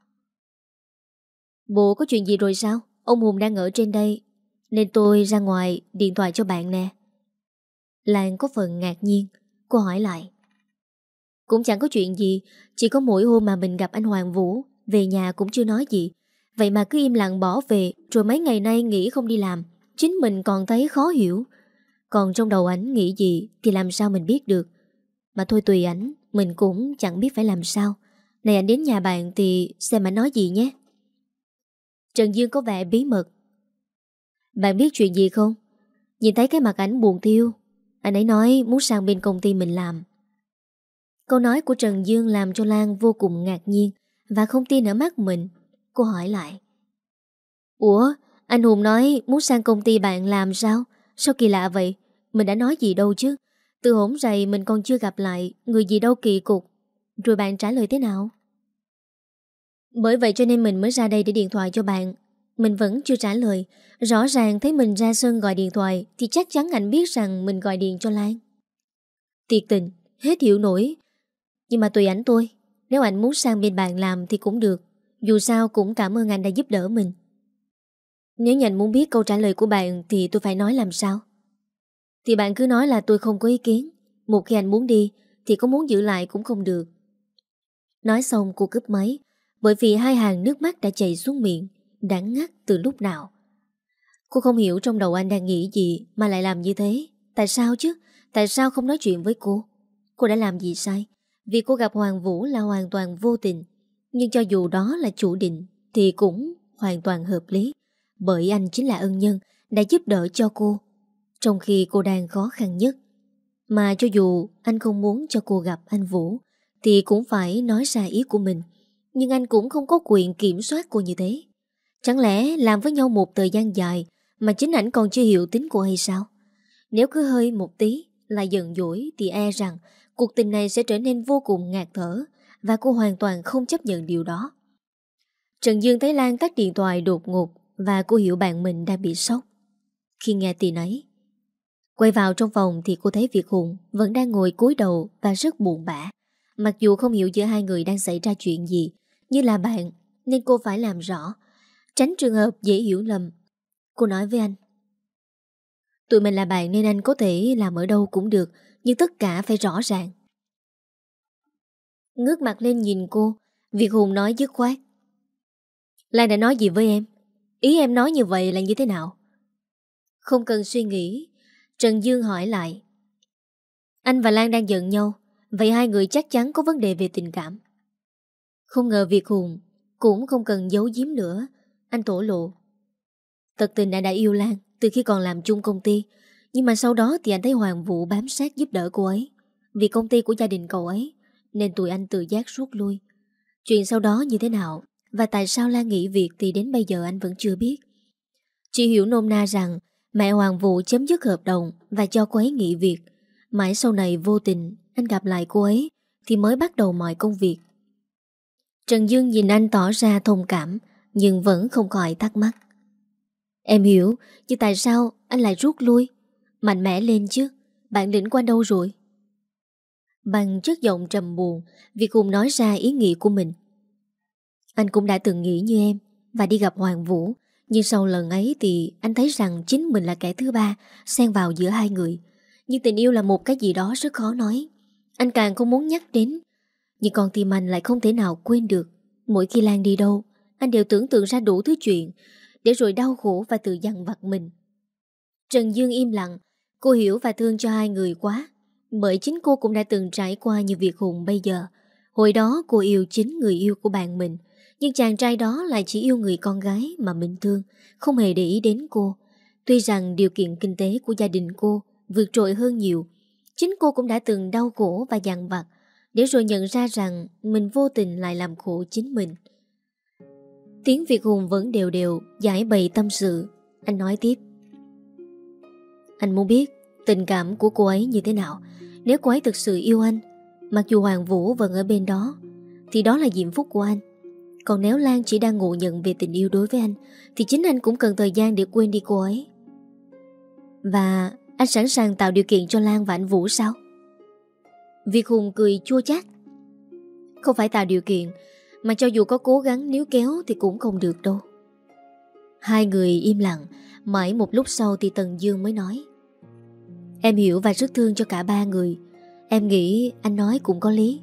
Bộ có chuyện gì rồi sao? Ông Hùng đang ở trên đây, nên tôi ra ngoài điện thoại cho bạn nè. Lan có phần ngạc nhiên Cô hỏi lại Cũng chẳng có chuyện gì Chỉ có mỗi hôm mà mình gặp anh Hoàng Vũ Về nhà cũng chưa nói gì Vậy mà cứ im lặng bỏ về Rồi mấy ngày nay nghĩ không đi làm Chính mình còn thấy khó hiểu Còn trong đầu ảnh nghĩ gì Thì làm sao mình biết được mà thôi tùy ảnh, Mình cũng chẳng biết phải làm sao. Này anh đến nhà bạn thì xem anh nói gì nhé. Trần Dương có vẻ bí mật. Bạn biết chuyện gì không? Nhìn thấy cái mặt ảnh buồn thiêu. Anh ấy nói muốn sang bên công ty mình làm. Câu nói của Trần Dương làm cho Lan vô cùng ngạc nhiên Và không tin ở mắt mình. Cô hỏi lại. Ủa, anh Hùng nói muốn sang công ty bạn làm sao? Sao kỳ lạ vậy? Mình đã nói gì đâu chứ? Từ hổn rày mình còn chưa gặp lại Người gì đâu kỳ cục. Rồi bạn trả lời thế nào? Bởi vậy cho nên mình mới ra đây để điện thoại cho bạn. Mình vẫn chưa trả lời. Rõ ràng thấy mình ra sân gọi điện thoại Thì chắc chắn anh biết rằng mình gọi điện cho Lan. Tiệt tình, Hết hiểu nổi. Nhưng mà tùy ảnh tôi. Nếu anh muốn sang bên bạn làm thì cũng được. Dù sao cũng cảm ơn anh đã giúp đỡ mình. Nếu nhận muốn biết câu trả lời của bạn Thì tôi phải nói làm sao? Thì bạn cứ nói là tôi không có ý kiến. Một khi anh muốn đi, Thì có muốn giữ lại cũng không được. Nói xong, cô cướp máy, Bởi vì hai hàng nước mắt đã chảy xuống miệng đáng ngắt từ lúc nào. Cô không hiểu trong đầu anh đang nghĩ gì Mà lại làm như thế. Tại sao chứ? Tại sao không nói chuyện với cô? Cô đã làm gì sai? Vì cô gặp Hoàng Vũ là hoàn toàn vô tình. Nhưng cho dù đó là chủ định, Thì cũng hoàn toàn hợp lý. Bởi anh chính là ân nhân Đã giúp đỡ cho cô. Trong khi cô đang khó khăn nhất. Mà cho dù anh không muốn cho cô gặp anh Vũ, Thì cũng phải nói ra ý của mình. Nhưng anh cũng không có quyền kiểm soát cô như thế. Chẳng lẽ làm với nhau một thời gian dài Mà chính ảnh còn chưa hiểu tính cô hay sao? Nếu cứ hơi một tí Là giận dỗi thì e rằng Cuộc tình này sẽ trở nên vô cùng ngạt thở Và cô hoàn toàn không chấp nhận điều đó. Trần Dương thấy Lan tắt điện thoại đột ngột Và cô hiểu bạn mình đang bị sốc. Khi nghe tin ấy Quay vào trong phòng thì cô thấy Việt Hùng Vẫn đang ngồi cúi đầu và rất buồn bã. Mặc dù không hiểu giữa hai người đang xảy ra chuyện gì Như là bạn, Nên cô phải làm rõ, Tránh trường hợp dễ hiểu lầm. Cô nói với anh. Tụi mình là bạn nên anh có thể làm ở đâu cũng được, Nhưng tất cả phải rõ ràng. Ngước mặt lên nhìn cô, Việt Hùng nói dứt khoát. Lan đã nói gì với em? Ý em nói như vậy là như thế nào? Không cần suy nghĩ Trần Dương hỏi lại. Anh và Lan đang giận nhau, Vậy hai người chắc chắn có vấn đề về tình cảm. Không ngờ Việt Hùng Cũng không cần giấu giếm nữa. Anh tổ lộ. Thật tình đã đã yêu Lan từ khi còn làm chung công ty, Nhưng mà sau đó thì anh thấy Hoàng Vũ bám sát giúp đỡ cô ấy. Vì công ty của gia đình cậu ấy, Nên tụi anh tự giác rút lui. Chuyện sau đó như thế nào Và tại sao Lan nghỉ việc thì đến bây giờ anh vẫn chưa biết. Chị hiểu nôm na rằng Mẹ Hoàng Vũ chấm dứt hợp đồng Và cho cô ấy nghỉ việc Mãi sau này vô tình Anh gặp lại cô ấy Thì mới bắt đầu mọi công việc Trần Dương nhìn anh tỏ ra thông cảm Nhưng vẫn không khỏi thắc mắc Em hiểu, nhưng tại sao anh lại rút lui? Mạnh mẽ lên chứ, bạn lĩnh qua đâu rồi? Bằng chất giọng trầm buồn, vì Hùng nói ra ý nghĩ của mình. Anh cũng đã từng nghĩ như em và đi gặp Hoàng Vũ, nhưng sau lần ấy thì anh thấy rằng chính mình là kẻ thứ ba xen vào giữa hai người. Nhưng tình yêu là một cái gì đó rất khó nói. Anh càng không muốn nhắc đến, nhưng còn tim anh lại không thể nào quên được. Mỗi khi Lan đi đâu, anh đều tưởng tượng ra đủ thứ chuyện, để rồi đau khổ và tự dằn vặt mình. Trần Dương im lặng, cô hiểu và thương cho hai người quá, bởi chính cô cũng đã từng trải qua như việc Hùng bây giờ. Hồi đó cô yêu chính người yêu của bạn mình, nhưng chàng trai đó lại chỉ yêu người con gái mà mình thương, không hề để ý đến cô. Tuy rằng điều kiện kinh tế của gia đình cô vượt trội hơn nhiều, chính cô cũng đã từng đau khổ và dằn vặt, để rồi nhận ra rằng mình vô tình lại làm khổ chính mình. Tiếng Việt Hùng vẫn đều đều Giải bày tâm sự Anh nói tiếp Anh muốn biết tình cảm của cô ấy như thế nào Nếu cô ấy thực sự yêu anh Mặc dù Hoàng Vũ vẫn ở bên đó Thì đó là diễm phúc của anh còn nếu Lan chỉ đang ngộ nhận về tình yêu đối với anh, Thì chính anh cũng cần thời gian để quên đi cô ấy. Và anh sẵn sàng tạo điều kiện cho Lan và anh Vũ sao? Việt Hùng cười chua chát. Không phải tạo điều kiện, mà cho dù có cố gắng níu kéo Thì cũng không được đâu. Hai người im lặng, Mãi một lúc sau thì Tần Dương mới nói. Em hiểu và rất thương cho cả ba người. Em nghĩ anh nói cũng có lý.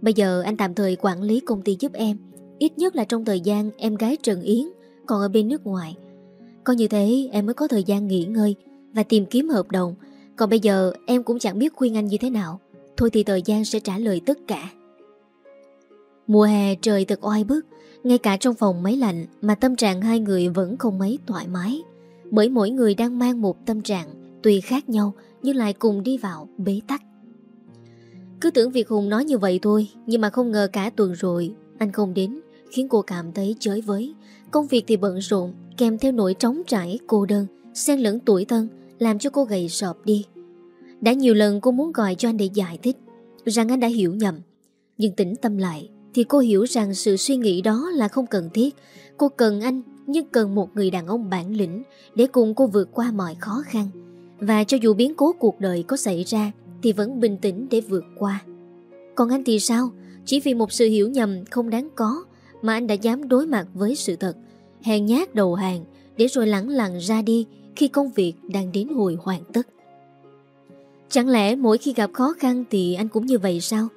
Bây giờ anh tạm thời quản lý công ty giúp em. Ít nhất là trong thời gian em gái Trần Yến Còn ở bên nước ngoài. Có như thế, em mới có thời gian nghỉ ngơi Và tìm kiếm hợp đồng. Còn bây giờ, em cũng chẳng biết khuyên anh như thế nào. Thôi thì thời gian sẽ trả lời tất cả. Mùa hè trời thật oi bức. Ngay cả trong phòng máy lạnh Mà tâm trạng hai người vẫn không mấy thoải mái. Bởi mỗi người đang mang một tâm trạng Tuy khác nhau, Nhưng lại cùng đi vào bế tắc. Cứ tưởng Việt Hùng nói như vậy thôi, Nhưng mà không ngờ cả tuần rồi anh không đến Khiến cô cảm thấy chới với. Công việc thì bận rộn Kèm theo nỗi trống trải, cô đơn Xen lẫn tuổi thân Làm cho cô gầy sọp đi. Đã nhiều lần cô muốn gọi cho anh để giải thích Rằng anh đã hiểu nhầm. Nhưng tỉnh tâm lại Thì cô hiểu rằng sự suy nghĩ đó là không cần thiết. Cô cần anh Nhưng cần một người đàn ông bản lĩnh Để cùng cô vượt qua mọi khó khăn. Và cho dù biến cố cuộc đời có xảy ra Thì vẫn bình tĩnh để vượt qua. Còn anh thì sao? Chỉ vì một sự hiểu nhầm không đáng có Mà anh đã dám đối mặt với sự thật. Hèn nhát đầu hàng Để rồi lẳng lặng ra đi Khi công việc đang đến hồi hoàn tất. Chẳng lẽ mỗi khi gặp khó khăn Thì anh cũng như vậy sao?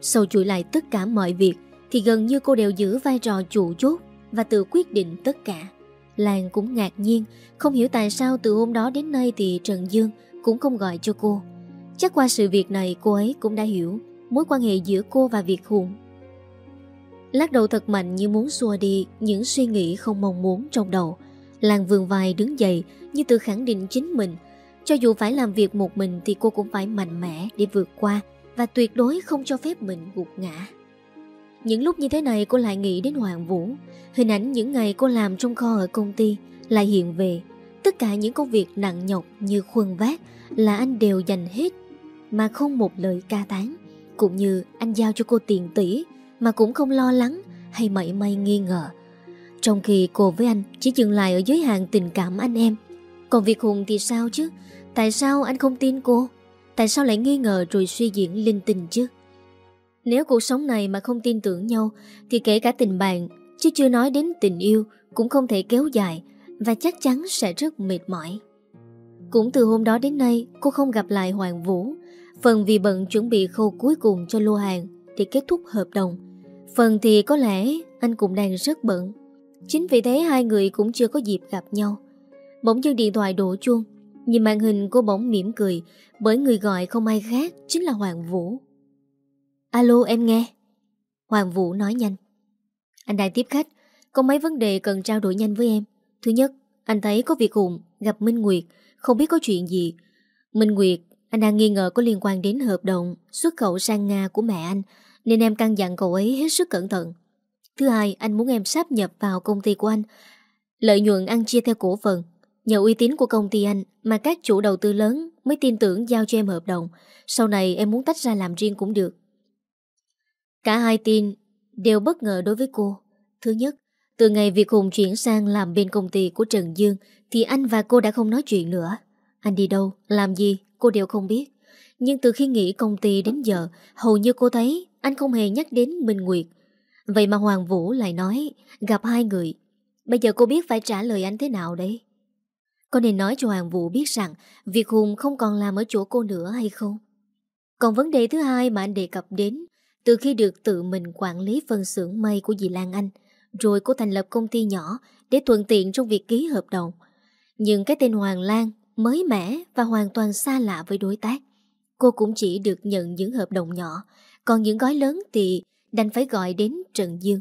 Sau chuỗi lại tất cả mọi việc Thì gần như cô đều giữ vai trò chủ chốt Và tự quyết định tất cả. Lan cũng ngạc nhiên, Không hiểu tại sao từ hôm đó đến nay Thì Trần Dương cũng không gọi cho cô. Chắc qua sự việc này cô ấy cũng đã hiểu. Mối quan hệ giữa cô và Việt Hùng. Lắc đầu thật mạnh như muốn xua đi Những suy nghĩ không mong muốn trong đầu. Làng vườn vai đứng dậy Như tự khẳng định chính mình. Cho dù phải làm việc một mình Thì cô cũng phải mạnh mẽ để vượt qua Và tuyệt đối không cho phép mình gục ngã. Những lúc như thế này cô lại nghĩ đến Hoàng Vũ. Hình ảnh những ngày cô làm trong kho ở công ty Lại hiện về. Tất cả những công việc nặng nhọc như khuân vác Là anh đều dành hết Mà không một lời ca tán. Cũng như anh giao cho cô tiền tỷ Mà cũng không lo lắng Hay mảy may nghi ngờ. Trong khi cô với anh chỉ dừng lại ở giới hạn tình cảm anh em. Còn việc Hùng thì sao chứ? Tại sao anh không tin cô? Tại sao lại nghi ngờ rồi suy diễn linh tinh chứ? Nếu cuộc sống này mà không tin tưởng nhau, Thì kể cả tình bạn, Chứ chưa nói đến tình yêu, Cũng không thể kéo dài Và chắc chắn sẽ rất mệt mỏi. Cũng từ hôm đó đến nay, Cô không gặp lại Hoàng Vũ Phần vì bận chuẩn bị khâu cuối cùng cho lô hàng thì kết thúc hợp đồng. Phần thì có lẽ anh cũng đang rất bận. Chính vì thế hai người cũng chưa có dịp gặp nhau. Bỗng dưng điện thoại đổ chuông, Nhìn màn hình cô bỗng mỉm cười, Bởi người gọi không ai khác Chính là Hoàng Vũ. Alo, em nghe. Hoàng Vũ nói nhanh. Anh đang tiếp khách, Có mấy vấn đề cần trao đổi nhanh với em. Thứ nhất, Anh thấy có việc Hùng gặp Minh Nguyệt, Không biết có chuyện gì. Minh Nguyệt anh đang nghi ngờ có liên quan đến hợp đồng Xuất khẩu sang Nga của mẹ anh Nên em căn dặn cậu ấy hết sức cẩn thận. Thứ hai Anh muốn em sáp nhập vào công ty của anh Lợi nhuận ăn chia theo cổ phần. Nhờ uy tín của công ty anh Mà các chủ đầu tư lớn Mới tin tưởng giao cho em hợp đồng. Sau này em muốn tách ra làm riêng cũng được. Cả hai tin Đều bất ngờ đối với cô. Thứ nhất Từ ngày việc Hùng chuyển sang làm bên công ty của Trần Dương Thì anh và cô đã không nói chuyện nữa. Anh đi đâu, làm gì? Cô đều không biết. Nhưng từ khi nghỉ công ty đến giờ, Hầu như cô thấy anh không hề nhắc đến Minh Nguyệt. Vậy mà Hoàng Vũ lại nói, Gặp hai người. Bây giờ cô biết phải trả lời anh thế nào đấy Có nên nói cho Hoàng Vũ biết rằng Việc Hùng không còn làm ở chỗ cô nữa hay không? Còn vấn đề thứ hai mà anh đề cập đến, Từ khi được tự mình quản lý phân xưởng may của dì Lan Anh, Rồi cô thành lập công ty nhỏ Để thuận tiện trong việc ký hợp đồng. Nhưng cái tên Hoàng Lan Mới mẻ và hoàn toàn xa lạ với đối tác Cô cũng chỉ được nhận những hợp đồng nhỏ Còn những gói lớn thì đành phải gọi đến Trần Dương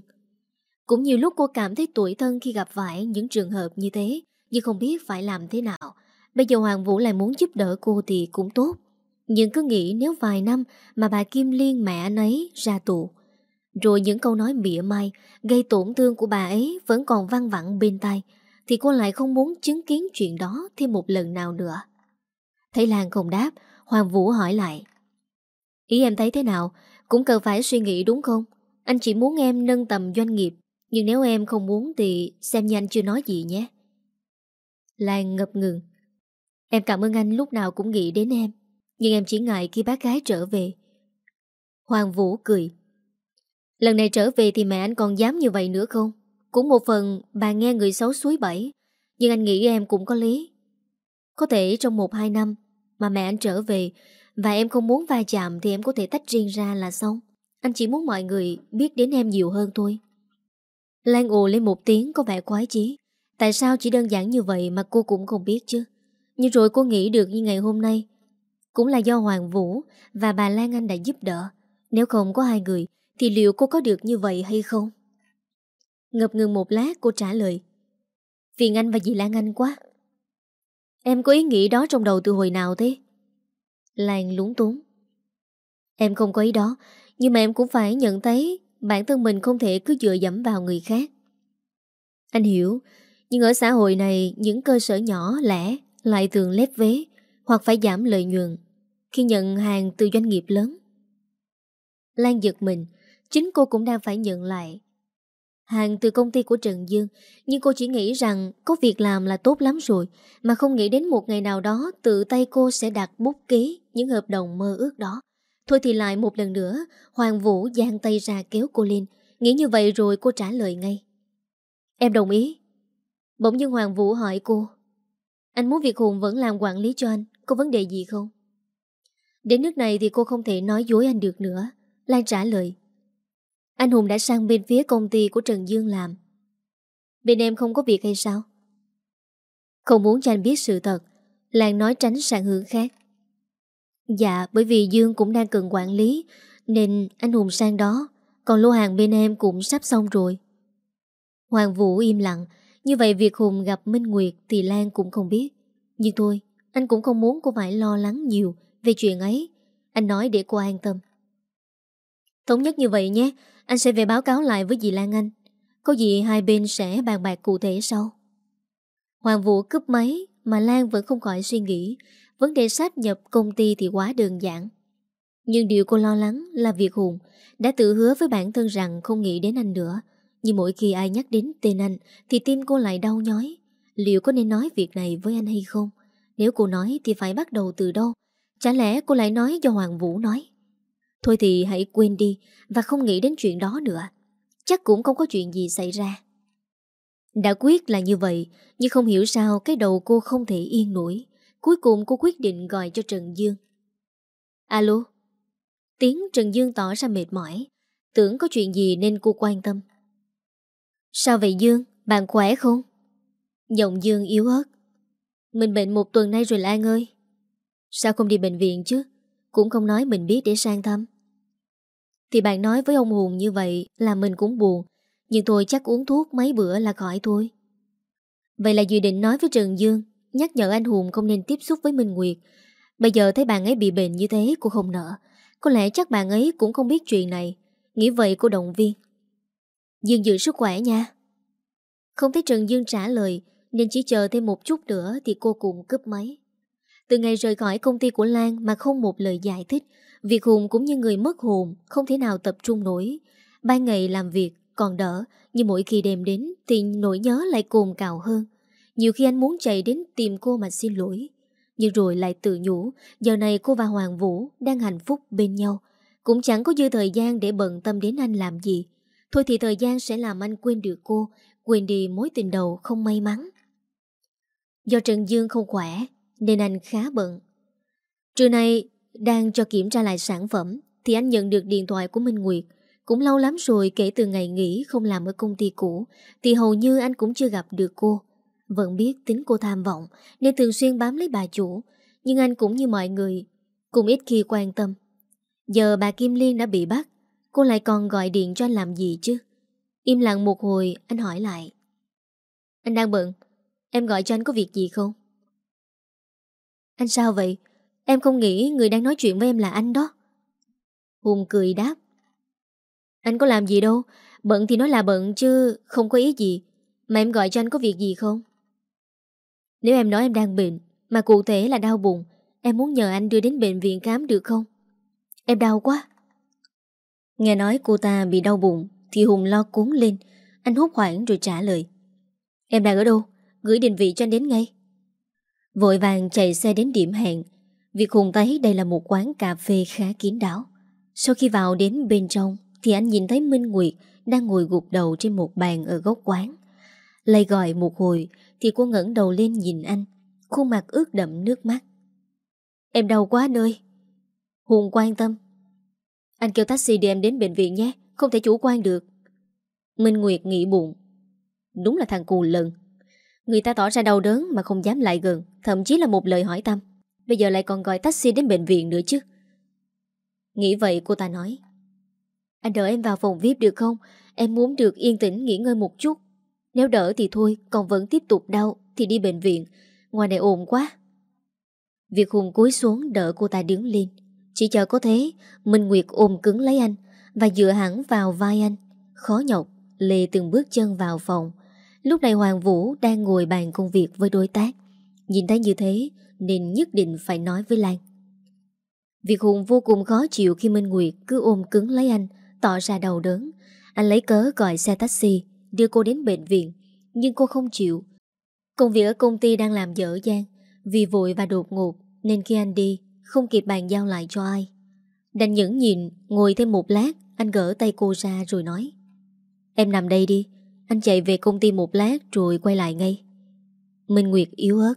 cũng nhiều lúc cô cảm thấy tuổi thân khi gặp phải những trường hợp như thế, nhưng không biết phải làm thế nào. Bây giờ Hoàng Vũ lại muốn giúp đỡ cô thì cũng tốt. Nhưng cứ nghĩ nếu vài năm mà bà Kim Liên mẹ anh ấy ra tù, rồi những câu nói mỉa mai gây tổn thương của bà ấy vẫn còn văng vẳng bên tai, thì cô lại không muốn chứng kiến chuyện đó thêm một lần nào nữa. Thấy Lan không đáp, Hoàng Vũ hỏi lại. Ý em thấy thế nào? Cũng cần phải suy nghĩ đúng không? Anh chỉ muốn em nâng tầm doanh nghiệp nhưng nếu em không muốn thì xem như anh chưa nói gì nhé. Lan ngập ngừng. Em cảm ơn anh lúc nào cũng nghĩ đến em. Nhưng em chỉ ngại khi bác gái trở về. Hoàng Vũ cười. Lần này trở về thì mẹ anh còn dám như vậy nữa không? Cũng một phần bà nghe người xấu suối bẫy. Nhưng anh nghĩ em cũng có lý. Có thể trong một hai năm mà mẹ anh trở về và em không muốn va chạm thì em có thể tách riêng ra là xong. Anh chỉ muốn mọi người biết đến em nhiều hơn thôi. Lan ồ lên một tiếng có vẻ quái chí Tại sao chỉ đơn giản như vậy mà cô cũng không biết chứ Nhưng rồi cô nghĩ được như ngày hôm nay Cũng là do Hoàng Vũ Và bà Lan Anh đã giúp đỡ Nếu không có hai người Thì liệu cô có được như vậy hay không Ngập ngừng một lát cô trả lời. Phiền anh và dì Lan Anh quá. Em có ý nghĩ đó trong đầu từ hồi nào thế? Lan lúng túng. Em không có ý đó, Nhưng mà em cũng phải nhận thấy Bản thân mình không thể cứ dựa dẫm vào người khác. Anh hiểu, Nhưng ở xã hội này, Những cơ sở nhỏ, lẻ Lại thường lép vế Hoặc phải giảm lợi nhuận Khi nhận hàng từ doanh nghiệp lớn. Lan giật mình, Chính cô cũng đang phải nhận lại. Hàng từ công ty của Trần Dương. Nhưng cô chỉ nghĩ rằng Có việc làm là tốt lắm rồi, Mà không nghĩ đến một ngày nào đó Tự tay cô sẽ đặt bút ký Những hợp đồng mơ ước đó. Thôi thì lại một lần nữa, Hoàng Vũ giang tay ra kéo cô lên. Nghĩ như vậy rồi cô trả lời ngay. Em đồng ý. Bỗng nhiên Hoàng Vũ hỏi cô. Anh muốn Việt Hùng vẫn làm quản lý cho anh, Có vấn đề gì không? Đến nước này thì cô không thể nói dối anh được nữa. Lan trả lời. Anh Hùng đã sang bên phía công ty của Trần Dương làm. Bên em không có việc hay sao? Không muốn cho anh biết sự thật, Lan nói tránh sang hướng khác. Dạ bởi vì Dương cũng đang cần quản lý, Nên anh Hùng sang đó, Còn lô hàng bên em cũng sắp xong rồi. Hoàng Vũ im lặng, Như vậy việc Hùng gặp Minh Nguyệt Thì Lan cũng không biết. Nhưng thôi, anh cũng không muốn cô phải lo lắng nhiều Về chuyện ấy, Anh nói để cô an tâm. Thống nhất như vậy nhé anh sẽ về báo cáo lại với dì Lan Anh. Có gì hai bên sẽ bàn bạc cụ thể sau. Hoàng Vũ cướp máy Mà Lan vẫn không khỏi suy nghĩ. Vấn đề sáp nhập công ty thì quá đơn giản. Nhưng điều cô lo lắng là việc Hùng Đã tự hứa với bản thân rằng không nghĩ đến anh nữa. Nhưng mỗi khi ai nhắc đến tên anh Thì tim cô lại đau nhói. Liệu có nên nói việc này với anh hay không? Nếu cô nói thì phải bắt đầu từ đâu? Chả lẽ cô lại nói do Hoàng Vũ nói? Thôi thì hãy quên đi Và không nghĩ đến chuyện đó nữa. Chắc cũng không có chuyện gì xảy ra. Đã quyết là như vậy, Nhưng không hiểu sao cái đầu cô không thể yên nổi. Cuối cùng cô quyết định gọi cho Trần Dương. Alo? Tiếng Trần Dương tỏ ra mệt mỏi. Tưởng có chuyện gì nên cô quan tâm. Sao vậy Dương? Bạn khỏe không? Giọng Dương yếu ớt. Mình bệnh một tuần nay rồi Lan ơi. Sao không đi bệnh viện chứ? Cũng không nói mình biết để sang thăm. Thì bạn nói với ông Hùng như vậy Là mình cũng buồn, Nhưng tôi chắc uống thuốc mấy bữa là khỏi thôi. Vậy là dự định nói với Trần Dương, Nhắc nhở anh Hùng không nên tiếp xúc với Minh Nguyệt. Bây giờ thấy bạn ấy bị bệnh như thế, Cô không nỡ. Có lẽ chắc bạn ấy cũng không biết chuyện này. Nghĩ vậy cô động viên. Dương giữ sức khỏe nha. Không thấy Trần Dương trả lời, Nên chỉ chờ thêm một chút nữa Thì cô cũng cướp máy. Từ ngày rời khỏi công ty của Lan Mà không một lời giải thích Việc Hùng cũng như người mất hồn Không thể nào tập trung nổi. Ban ngày làm việc còn đỡ, Nhưng mỗi khi đêm đến Thì nỗi nhớ lại cồn cào hơn. Nhiều khi anh muốn chạy đến tìm cô mà xin lỗi. Nhưng rồi lại tự nhủ, Giờ này cô và Hoàng Vũ đang hạnh phúc bên nhau. Cũng chẳng có dư thời gian để bận tâm đến anh làm gì. Thôi thì thời gian sẽ làm anh quên được cô, Quên đi mối tình đầu không may mắn. Do Trần Dương không khỏe, Nên anh khá bận. Trưa nay đang cho kiểm tra lại sản phẩm, Thì anh nhận được điện thoại của Minh Nguyệt. Cũng lâu lắm rồi, kể từ ngày nghỉ không làm ở công ty cũ, Thì hầu như anh cũng chưa gặp được cô. Vẫn biết tính cô tham vọng, Nên thường xuyên bám lấy bà chủ. Nhưng anh cũng như mọi người, Cũng ít khi quan tâm. Giờ bà Kim Liên đã bị bắt, Cô lại còn gọi điện cho anh làm gì chứ? Im lặng một hồi, anh hỏi lại. Anh đang bận, Em gọi cho anh có việc gì không? Anh sao vậy? Em không nghĩ người đang nói chuyện với em là anh đó. Hùng cười đáp. Anh có làm gì đâu, Bận thì nói là bận chứ Không có ý gì. Mà em gọi cho anh có việc gì không? Nếu em nói em đang bệnh, Mà cụ thể là đau bụng, Em muốn nhờ anh đưa đến bệnh viện khám được không? Em đau quá. Nghe nói cô ta bị đau bụng, Thì Hùng lo cuốn lên. Anh hốt hoảng rồi trả lời. Em đang ở đâu? Gửi định vị cho anh đến ngay. Vội vàng chạy xe đến điểm hẹn. Việc Hùng thấy đây là một quán cà phê khá kín đáo. Sau khi vào đến bên trong Thì anh nhìn thấy Minh Nguyệt Đang ngồi gục đầu trên một bàn ở góc quán. Lây gọi một hồi Thì cô ngẩng đầu lên nhìn anh. Khuôn mặt ướt đậm nước mắt. Em đau quá nơi Hùng quan tâm. Anh kêu taxi đưa em đến bệnh viện nhé Không thể chủ quan được. Minh Nguyệt nghĩ bụng. Đúng là thằng cù lợn. Người ta tỏ ra đau đớn mà không dám lại gần, thậm chí là một lời hỏi tâm. Bây giờ lại còn gọi taxi đến bệnh viện nữa chứ. Nghĩ vậy cô ta nói. Anh đợi em vào phòng VIP được không? Em muốn được yên tĩnh nghỉ ngơi một chút. Nếu đỡ thì thôi, còn vẫn tiếp tục đau thì đi bệnh viện. Ngoài này ồn quá. Việt Hùng cúi xuống đỡ cô ta đứng lên. Chỉ chờ có thế, Minh Nguyệt ôm cứng lấy anh và dựa hẳn vào vai anh. Khó nhọc, Lê từng bước chân vào phòng. Lúc này Hoàng Vũ đang ngồi bàn công việc với đối tác. Nhìn thấy như thế nên nhất định phải nói với Lan. Việc Hùng vô cùng khó chịu khi Minh Nguyệt cứ ôm cứng lấy anh, tỏ ra đau đớn. Anh lấy cớ gọi xe taxi, đưa cô đến bệnh viện, nhưng cô không chịu. Công việc ở công ty đang làm dở dang, vì vội và đột ngột nên khi anh đi, không kịp bàn giao lại cho ai. Đành nhẫn nhịn ngồi thêm một lát, anh gỡ tay cô ra rồi nói. Em nằm đây đi, anh chạy về công ty một lát rồi quay lại ngay. Minh Nguyệt yếu ớt.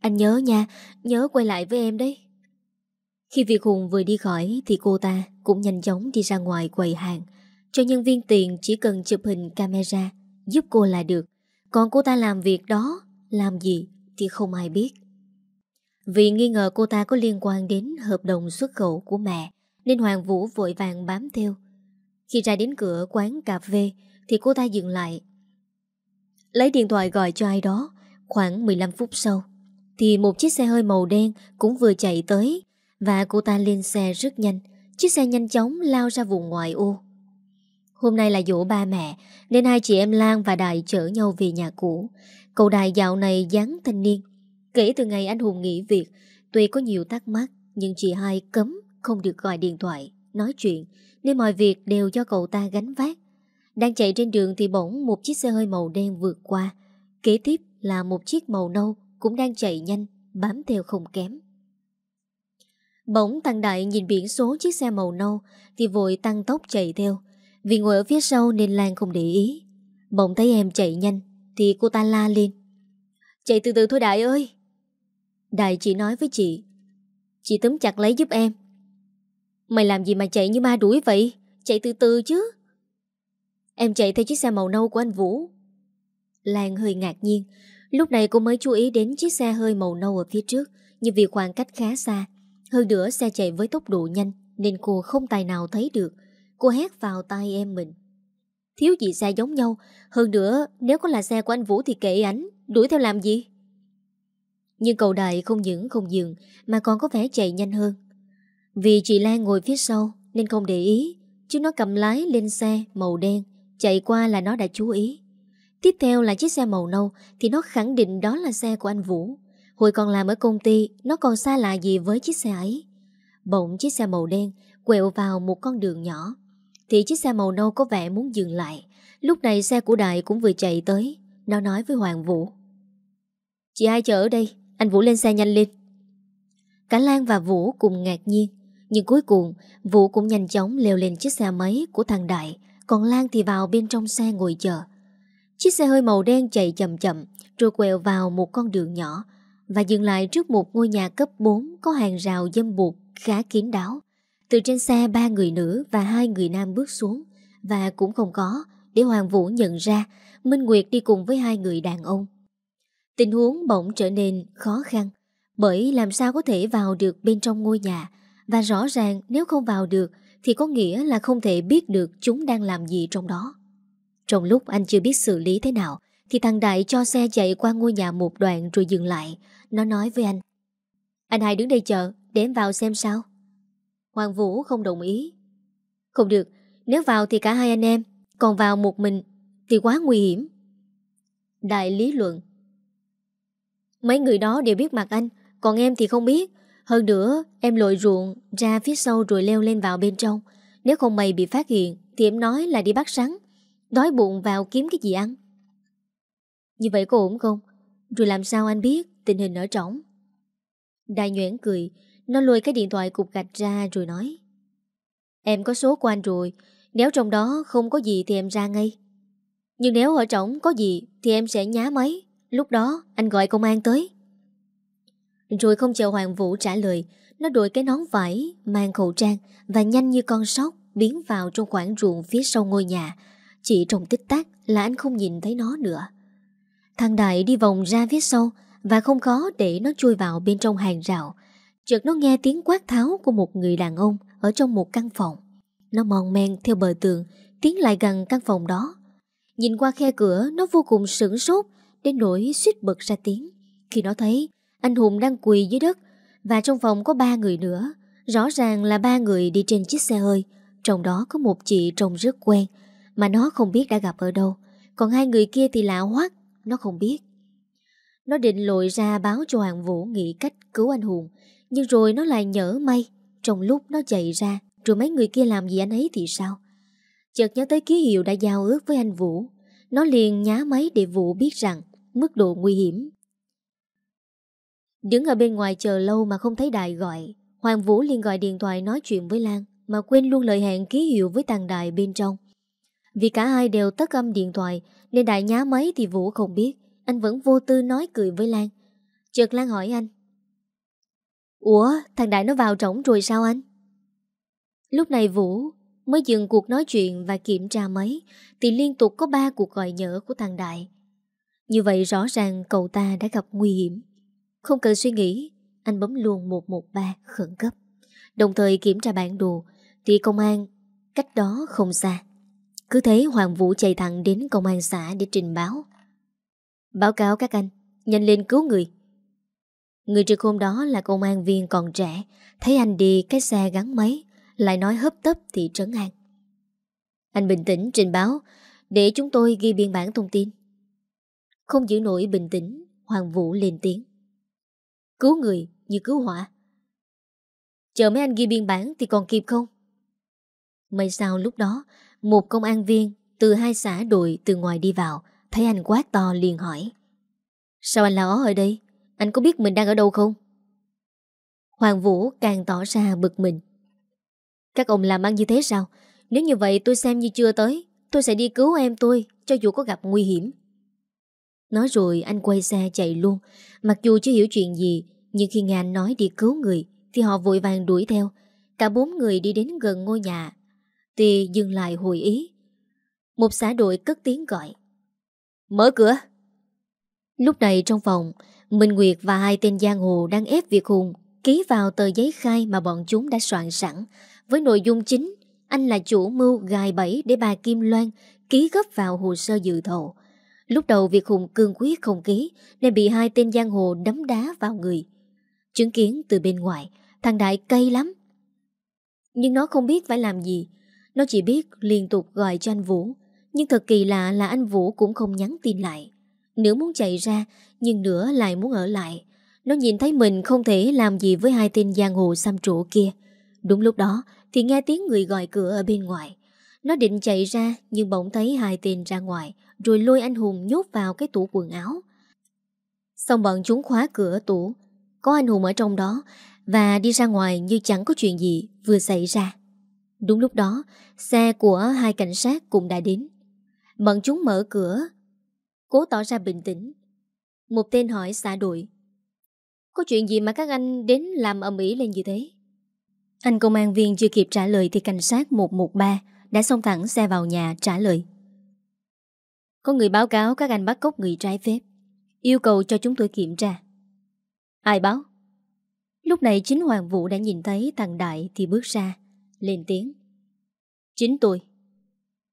Anh nhớ nha, nhớ quay lại với em đấy. Khi Việt Hùng vừa đi khỏi thì cô ta cũng nhanh chóng đi ra ngoài quầy hàng. Cho nhân viên tiền chỉ cần chụp hình camera giúp cô là được. Còn cô ta làm việc đó, làm gì thì không ai biết. Vì nghi ngờ cô ta có liên quan đến hợp đồng xuất khẩu của mẹ nên Hoàng Vũ vội vàng bám theo. Khi ra đến cửa quán cà phê thì cô ta dừng lại. Lấy điện thoại gọi cho ai đó khoảng 15 phút sau thì một chiếc xe hơi màu đen cũng vừa chạy tới và cô ta lên xe rất nhanh. Chiếc xe nhanh chóng lao ra vùng ngoại ô. Hôm nay là dỗ ba mẹ nên hai chị em Lan và Đại chở nhau về nhà cũ. Cậu Đại dạo này dáng thanh niên. Kể từ ngày anh Hùng nghỉ việc, tuy có nhiều thắc mắc nhưng chị hai cấm không được gọi điện thoại, nói chuyện nên mọi việc đều do cậu ta gánh vác. Đang chạy trên đường thì bỗng một chiếc xe hơi màu đen vượt qua. Kế tiếp là một chiếc màu nâu cũng đang chạy nhanh, bám theo không kém. Bỗng tăng đại nhìn biển số chiếc xe màu nâu thì vội tăng tốc chạy theo. Vì ngồi ở phía sau nên Lan không để ý. Bỗng thấy em chạy nhanh thì cô ta la lên. Chạy từ từ thôi Đại ơi. Đại chỉ nói với chị. Chị túm chặt lấy giúp em. Mày làm gì mà chạy như ma đuổi vậy? Chạy từ từ chứ. Em chạy theo chiếc xe màu nâu của anh Vũ. Lan hơi ngạc nhiên. Lúc này cô mới chú ý đến chiếc xe hơi màu nâu ở phía trước. Nhưng vì khoảng cách khá xa. Hơn nữa xe chạy với tốc độ nhanh nên cô không tài nào thấy được. Cô hét vào tay em mình. Thiếu gì xe giống nhau. Hơn nữa nếu có là xe của anh Vũ thì kệ ảnh. Đuổi theo làm gì? Nhưng cậu đại không những không dừng mà còn có vẻ chạy nhanh hơn. Vì chị Lan ngồi phía sau nên không để ý, chứ nó cầm lái lên xe màu đen, chạy qua là nó đã chú ý. Tiếp theo là chiếc xe màu nâu thì nó khẳng định đó là xe của anh Vũ. Hồi còn làm ở công ty, nó còn xa lạ gì với chiếc xe ấy. Bỗng chiếc xe màu đen quẹo vào một con đường nhỏ. Thì chiếc xe màu nâu có vẻ muốn dừng lại. Lúc này xe của Đại cũng vừa chạy tới. Nó nói với Hoàng Vũ. Chị ai chờ ở đây? Anh Vũ lên xe nhanh lên. Cả Lan và Vũ cùng ngạc nhiên. Nhưng cuối cùng, Vũ cũng nhanh chóng leo lên chiếc xe máy của thằng Đại, còn Lan thì vào bên trong xe ngồi chờ. Chiếc xe hơi màu đen chạy chậm chậm, rồi quẹo vào một con đường nhỏ, và dừng lại trước một ngôi nhà cấp 4 có hàng rào dâm buộc khá kín đáo. Từ trên xe ba người nữ và hai người nam bước xuống, và cũng không có, để Hoàng Vũ nhận ra Minh Nguyệt đi cùng với hai người đàn ông. Tình huống bỗng trở nên khó khăn, bởi làm sao có thể vào được bên trong ngôi nhà, và rõ ràng nếu không vào được thì có nghĩa là không thể biết được chúng đang làm gì trong đó. Trong lúc anh chưa biết xử lý thế nào thì thằng Đại cho xe chạy qua ngôi nhà một đoạn rồi dừng lại. Nó nói với anh Anh hai đứng đây chờ để em vào xem sao. Hoàng Vũ không đồng ý. Không được, nếu vào thì cả hai anh em, còn vào một mình thì quá nguy hiểm. Đại lý luận Mấy người đó đều biết mặt anh, còn em thì không biết. Hơn nữa, em lội ruộng ra phía sau rồi leo lên vào bên trong. Nếu không mày bị phát hiện, thì em nói là đi bắt sắn. Đói bụng vào kiếm cái gì ăn. Như vậy có ổn không? Rồi làm sao anh biết tình hình ở trỏng? Đại nhuễn cười, nó lôi cái điện thoại cục gạch ra rồi nói. Em có số của anh rồi, nếu trong đó không có gì thì em ra ngay. Nhưng nếu ở trỏng có gì thì em sẽ nhá máy. Lúc đó anh gọi công an tới. Rồi không chờ Hoàng Vũ trả lời Nó đổi cái nón vải Mang khẩu trang Và nhanh như con sóc Biến vào trong khoảng ruộng phía sau ngôi nhà chỉ trong tích tắc là anh không nhìn thấy nó nữa. Thằng Đại đi vòng ra phía sau Và không khó để nó chui vào bên trong hàng rào. Chợt nó nghe tiếng quát tháo của một người đàn ông Ở trong một căn phòng. Nó mòn men theo bờ tường, Tiến lại gần căn phòng đó. Nhìn qua khe cửa, nó vô cùng sửng sốt Đến nỗi suýt bật ra tiếng. Khi nó thấy, anh Hùng đang quỳ dưới đất Và trong phòng có ba người nữa. Rõ ràng là ba người đi trên chiếc xe hơi, Trong đó có một chị trông rất quen. Mà nó không biết đã gặp ở đâu. Còn hai người kia thì lạ hoắc, Nó không biết. Nó định lội ra báo cho Hoàng Vũ nghĩ cách cứu anh Hùng, Nhưng rồi nó lại nhỡ may, Trong lúc nó chạy ra, Rồi mấy người kia làm gì anh ấy thì sao? Chợt nhớ tới ký hiệu đã giao ước với anh Vũ, Nó liền nhá máy để Vũ biết rằng Mức độ nguy hiểm. Đứng ở bên ngoài chờ lâu mà không thấy Đại gọi, Hoàng Vũ liền gọi điện thoại nói chuyện với Lan, Mà quên luôn lời hẹn ký hiệu với tàng Đại bên trong. Vì cả hai đều tắt âm điện thoại Nên Đại nhá máy thì Vũ không biết Anh vẫn vô tư nói cười với Lan Chợt Lan hỏi anh Ủa thằng Đại nó vào trống rồi sao anh Lúc này Vũ mới dừng cuộc nói chuyện và kiểm tra máy thì liên tục có ba cuộc gọi nhỡ của thằng Đại. Như vậy rõ ràng cậu ta đã gặp nguy hiểm. Không cần suy nghĩ, anh bấm luôn 113 khẩn cấp. Đồng thời kiểm tra bản đồ thì công an cách đó không xa. Cứ thế Hoàng Vũ chạy thẳng đến công an xã để trình báo. Báo cáo các anh, nhanh lên cứu người. Người trực hôm đó là công an viên còn trẻ, thấy anh đi cái xe gắn máy, lại nói hấp tấp thì trấn an. Anh bình tĩnh trình báo để chúng tôi ghi biên bản thông tin. Không giữ nổi bình tĩnh, Hoàng Vũ lên tiếng. Cứu người như cứu hỏa. Chờ mấy anh ghi biên bản thì còn kịp không? May sao lúc đó, một công an viên từ hai xã đội từ ngoài đi vào, thấy anh quát to liền hỏi. Sao anh là ó ở đây? Anh có biết mình đang ở đâu không? Hoàng Vũ càng tỏ ra bực mình. Các ông làm ăn như thế sao? Nếu như vậy tôi xem như chưa tới, tôi sẽ đi cứu em tôi, cho dù có gặp nguy hiểm. Nói rồi anh quay xe chạy luôn, mặc dù chưa hiểu chuyện gì, nhưng khi nghe anh nói đi cứu người, thì họ vội vàng đuổi theo. Cả bốn người đi đến gần ngôi nhà, Ti dừng lại hồi ý. Một xã đội cất tiếng gọi. Mở cửa! Lúc này trong phòng, Minh Nguyệt và hai tên giang hồ đang ép Việt Hùng ký vào tờ giấy khai mà bọn chúng đã soạn sẵn, với nội dung chính anh là chủ mưu gài bẫy để bà Kim Loan ký gấp vào hồ sơ dự thầu. Lúc đầu Việt Hùng cương quyết không ký nên bị hai tên giang hồ đấm đá vào người. Chứng kiến từ bên ngoài, thằng Đại cay lắm. Nhưng nó không biết phải làm gì. Nó chỉ biết liên tục gọi cho anh Vũ. Nhưng thật kỳ lạ là anh Vũ cũng không nhắn tin lại. Nửa muốn chạy ra, nhưng nửa lại muốn ở lại. Nó nhìn thấy mình không thể làm gì với hai tên giang hồ xăm trụ kia. Đúng lúc đó thì nghe tiếng người gọi cửa ở bên ngoài. Nó định chạy ra nhưng bỗng thấy hai tên ra ngoài rồi lôi anh Hùng nhốt vào cái tủ quần áo. Xong bọn chúng khóa cửa tủ, có anh Hùng ở trong đó và đi ra ngoài như chẳng có chuyện gì vừa xảy ra. Đúng lúc đó, xe của hai cảnh sát cũng đã đến. Bọn chúng mở cửa, cố tỏ ra bình tĩnh. Một tên hỏi xã đội. Có chuyện gì mà các anh đến làm ầm ĩ lên như thế? Anh công an viên chưa kịp trả lời thì cảnh sát 113 đã xông thẳng xe vào nhà trả lời. Có người báo cáo các anh bắt cóc người trái phép, yêu cầu cho chúng tôi kiểm tra. Ai báo? Lúc này chính Hoàng Vũ đã nhìn thấy thằng Đại thì bước ra, lên tiếng. Chính tôi.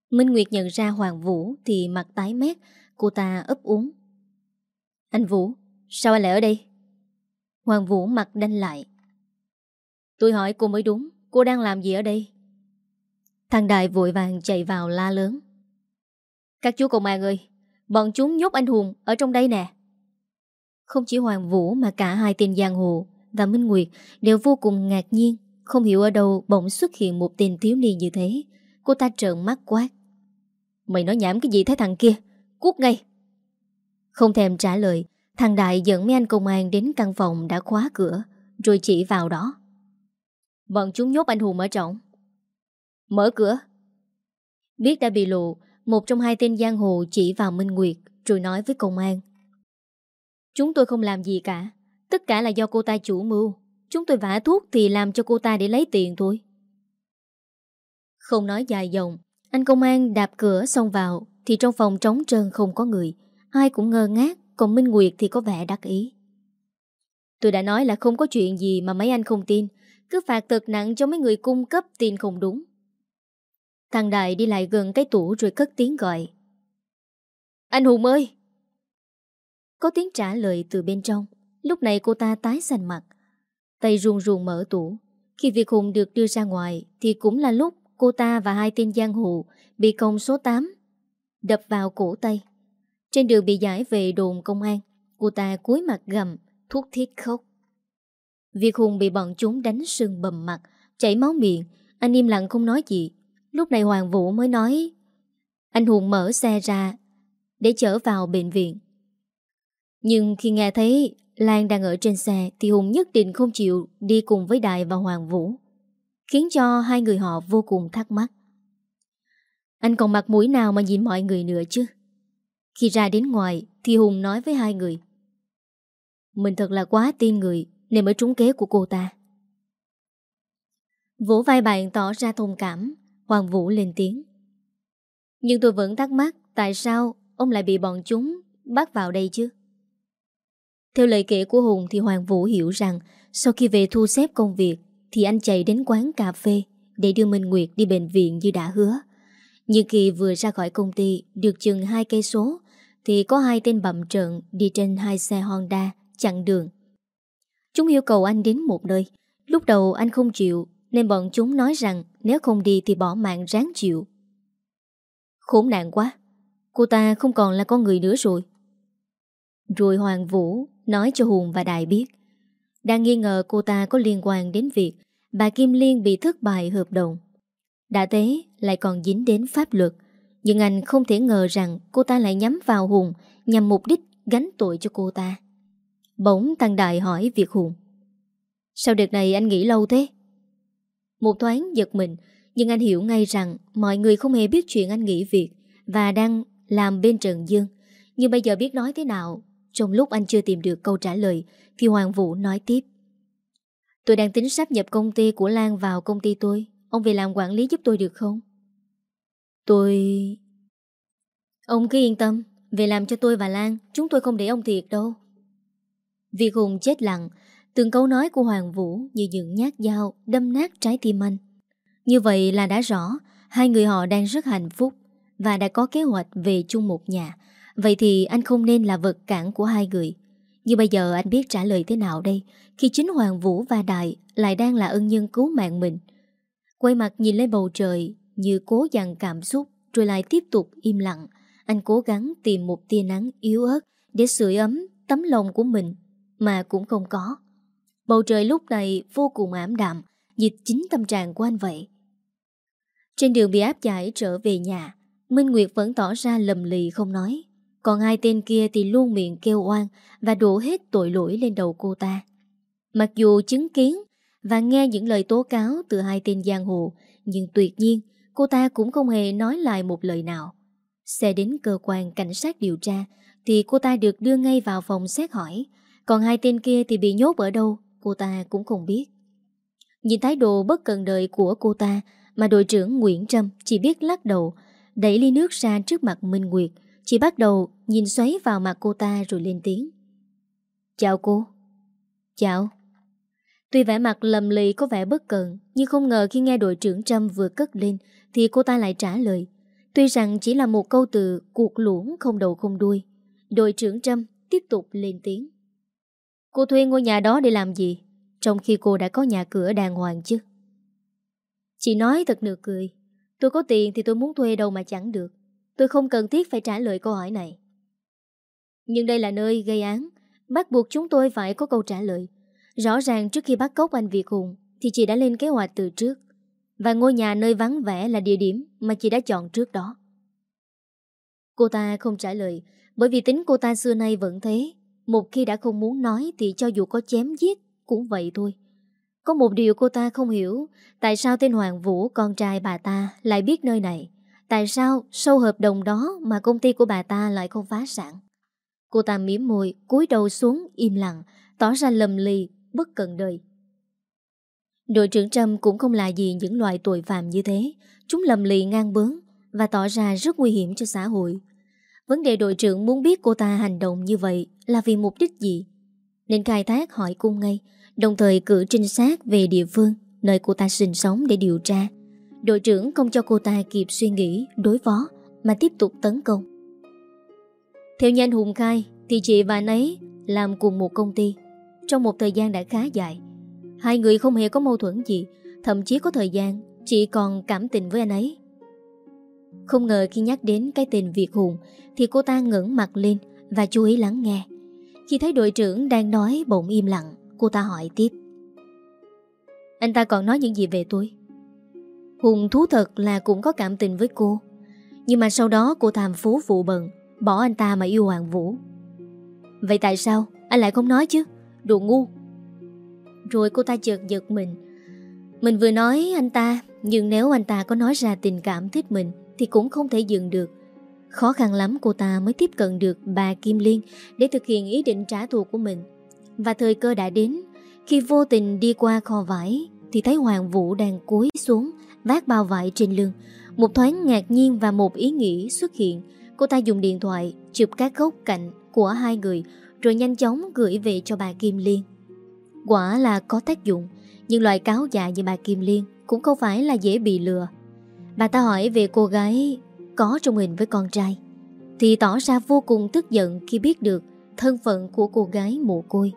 Minh Nguyệt nhận ra Hoàng Vũ thì mặt tái mét, cô ta ấp úng. Anh Vũ, sao anh lại ở đây? Hoàng Vũ mặt đanh lại. Tôi hỏi cô mới đúng Cô đang làm gì ở đây Thằng Đại vội vàng chạy vào la lớn Các chú công an ơi Bọn chúng nhốt anh Hùng ở trong đây nè Không chỉ Hoàng Vũ Mà cả hai tên Giang Hồ Và Minh Nguyệt đều vô cùng ngạc nhiên không hiểu ở đâu bỗng xuất hiện một tên thiếu niên như thế. Cô ta trợn mắt quát. Mày nói nhảm cái gì thế thằng kia? Cút ngay. Không thèm trả lời, Thằng Đại dẫn mấy anh công an đến căn phòng đã khóa cửa, Rồi chỉ vào đó. Bọn chúng nhốt anh Hùng ở trọng Mở cửa. Biết đã bị lộ, Một trong hai tên giang hồ chỉ vào Minh Nguyệt, Rồi nói với công an. Chúng tôi không làm gì cả, Tất cả là do cô ta chủ mưu. Chúng tôi vả thuốc thì làm cho cô ta để lấy tiền thôi. Không nói dài dòng, Anh công an đạp cửa xông vào, Thì trong phòng trống trơn không có người. Ai cũng ngơ ngác, Còn Minh Nguyệt thì có vẻ đắc ý. Tôi đã nói là không có chuyện gì mà mấy anh không tin. Cứ phạt thật nặng cho mấy người cung cấp tin không đúng. Thằng Đại đi lại gần cái tủ rồi cất tiếng gọi. Anh Hùng ơi! Có tiếng trả lời từ bên trong. Lúc này cô ta tái xanh mặt. Tay ruồn ruồn mở tủ. Khi Việt Hùng được đưa ra ngoài, Thì cũng là lúc cô ta và hai tên giang hồ Bị công số 8 Đập vào cổ tay. Trên đường bị giải về đồn công an, Cô ta cúi mặt gầm Thuốc thiết khóc. Việt Hùng bị bọn chúng đánh sưng bầm mặt, Chảy máu miệng, Anh im lặng không nói gì. Lúc này Hoàng Vũ mới nói, Anh Hùng mở xe ra Để chở vào bệnh viện. Nhưng khi nghe thấy Lan đang ở trên xe Thì Hùng nhất định không chịu đi cùng với Đại và Hoàng Vũ, Khiến cho hai người họ vô cùng thắc mắc. Anh còn mặt mũi nào mà nhìn mọi người nữa chứ? Khi ra đến ngoài Thì Hùng nói với hai người, Mình thật là quá tin người Nên mới trúng kế của cô ta. Vỗ vai bạn tỏ ra thông cảm, Hoàng Vũ lên tiếng, Nhưng tôi vẫn thắc mắc Tại sao ông lại bị bọn chúng Bắt vào đây chứ? Theo lời kể của Hùng thì Hoàng Vũ hiểu rằng Sau khi về thu xếp công việc Thì anh chạy đến quán cà phê Để đưa Minh Nguyệt đi bệnh viện như đã hứa Nhưng khi vừa ra khỏi công ty Được chừng hai cây số Thì có hai tên bậm trợn Đi trên hai xe Honda chặn đường Chúng yêu cầu anh đến một nơi Lúc đầu anh không chịu nên bọn chúng nói rằng nếu không đi thì bỏ mạng ráng chịu. Khốn nạn quá, cô ta không còn là con người nữa rồi. Rồi Hoàng Vũ nói cho Hùng và Đại biết. Đang nghi ngờ cô ta có liên quan đến việc bà Kim Liên bị thất bại hợp đồng. Đã thế, lại còn dính đến pháp luật. Nhưng anh không thể ngờ rằng cô ta lại nhắm vào Hùng nhằm mục đích gánh tội cho cô ta. Bỗng Tăng Đại hỏi việc Hùng. Sao đợt này anh nghĩ lâu thế? Một thoáng giật mình, Nhưng anh hiểu ngay rằng Mọi người không hề biết chuyện anh nghỉ việc Và đang làm bên Trần Dương Nhưng bây giờ biết nói thế nào trong lúc anh chưa tìm được câu trả lời Thì Hoàng Vũ nói tiếp Tôi đang tính sắp nhập công ty của Lan vào công ty tôi Ông về làm quản lý giúp tôi được không? Tôi... Ông cứ yên tâm Về làm cho tôi và Lan Chúng tôi không để ông thiệt đâu Việt Hùng chết lặng Từng câu nói của Hoàng Vũ như những nhát dao đâm nát trái tim anh. Như vậy là đã rõ, hai người họ đang rất hạnh phúc và đã có kế hoạch về chung một nhà. Vậy thì anh không nên là vật cản của hai người. nhưng bây giờ anh biết trả lời thế nào đây khi chính Hoàng Vũ và Đại lại đang là ân nhân cứu mạng mình. Quay mặt nhìn lên bầu trời như cố dằn cảm xúc rồi lại tiếp tục im lặng. Anh cố gắng tìm một tia nắng yếu ớt để sưởi ấm tấm lòng của mình mà cũng không có. Bầu trời lúc này vô cùng ảm đạm, như chính tâm trạng của anh vậy. Trên đường bị áp giải trở về nhà, Minh Nguyệt vẫn tỏ ra lầm lì không nói. Còn hai tên kia thì luôn miệng kêu oan và đổ hết tội lỗi lên đầu cô ta. Mặc dù chứng kiến và nghe những lời tố cáo từ hai tên giang hồ, nhưng tuyệt nhiên cô ta cũng không hề nói lại một lời nào. Xe đến cơ quan cảnh sát điều tra thì cô ta được đưa ngay vào phòng xét hỏi, còn hai tên kia thì bị nhốt ở đâu cô ta cũng không biết. Nhìn thái độ bất cần đời của cô ta mà đội trưởng Nguyễn Trâm chỉ biết lắc đầu, đẩy ly nước ra trước mặt Minh Nguyệt, chị bắt đầu nhìn xoáy vào mặt cô ta rồi lên tiếng. Chào cô. Chào. Tuy vẻ mặt lầm lì có vẻ bất cần, nhưng không ngờ khi nghe đội trưởng Trâm vừa cất lên thì cô ta lại trả lời. Tuy rằng chỉ là một câu từ cuộc luống không đầu không đuôi, đội trưởng Trâm tiếp tục lên tiếng. Cô thuê ngôi nhà đó để làm gì Trong khi cô đã có nhà cửa đàng hoàng chứ Chị nói thật nửa cười Tôi có tiền thì tôi muốn thuê đâu mà chẳng được Tôi không cần thiết phải trả lời câu hỏi này. Nhưng đây là nơi gây án. Bắt buộc chúng tôi phải có câu trả lời. Rõ ràng trước khi bắt cóc anh Việt Hùng Thì chị đã lên kế hoạch từ trước. Và ngôi nhà nơi vắng vẻ là địa điểm Mà chị đã chọn trước đó. Cô ta không trả lời Bởi vì tính cô ta xưa nay vẫn thế. Một khi đã không muốn nói thì cho dù có chém giết cũng vậy thôi. Có một điều cô ta không hiểu, tại sao tên Hoàng Vũ, con trai bà ta, lại biết nơi này? Tại sao sau hợp đồng đó mà công ty của bà ta lại không phá sản? Cô ta miếm môi, cúi đầu xuống, im lặng, tỏ ra lầm lì, bất cần đời. Đội trưởng Trâm cũng không là gì những loại tội phạm như thế. Chúng lầm lì ngang bướng, và tỏ ra rất nguy hiểm cho xã hội. Vấn đề đội trưởng muốn biết cô ta hành động như vậy là vì mục đích gì? Nên khai thác hỏi cung ngay, đồng thời cử trinh sát về địa phương nơi cô ta sinh sống để điều tra. Đội trưởng không cho cô ta kịp suy nghĩ, đối phó mà tiếp tục tấn công. Theo nhanh Hùng khai thì chị và anh ấy làm cùng một công ty trong một thời gian đã khá dài. Hai người không hề có mâu thuẫn gì, thậm chí có thời gian chị còn cảm tình với anh ấy. Không ngờ khi nhắc đến cái tên Việt Hùng thì cô ta ngẩng mặt lên và chú ý lắng nghe. Khi thấy đội trưởng đang nói bỗng im lặng, cô ta hỏi tiếp. Anh ta còn nói những gì về tôi? Hùng thú thật là cũng có cảm tình với cô. Nhưng mà sau đó cô tham phú phụ bận, bỏ anh ta mà yêu Hoàng Vũ. Vậy tại sao anh lại không nói chứ? Đồ ngu. Rồi cô ta chợt giật mình. Mình vừa nói anh ta, nhưng nếu anh ta có nói ra tình cảm thích mình thì cũng không thể dừng được. Khó khăn lắm cô ta mới tiếp cận được bà Kim Liên để thực hiện ý định trả thù của mình. Và thời cơ đã đến, khi vô tình đi qua kho vải thì thấy Hoàng Vũ đang cúi xuống vác bao vải trên lưng. Một thoáng ngạc nhiên và một ý nghĩ xuất hiện. Cô ta dùng điện thoại chụp các góc cạnh của hai người rồi nhanh chóng gửi về cho bà Kim Liên. Quả là có tác dụng, nhưng loại cáo dạ như bà Kim Liên cũng không phải là dễ bị lừa. Bà ta hỏi về cô gái có trong hình với con trai, thì tỏ ra vô cùng tức giận khi biết được thân phận của cô gái mồ côi.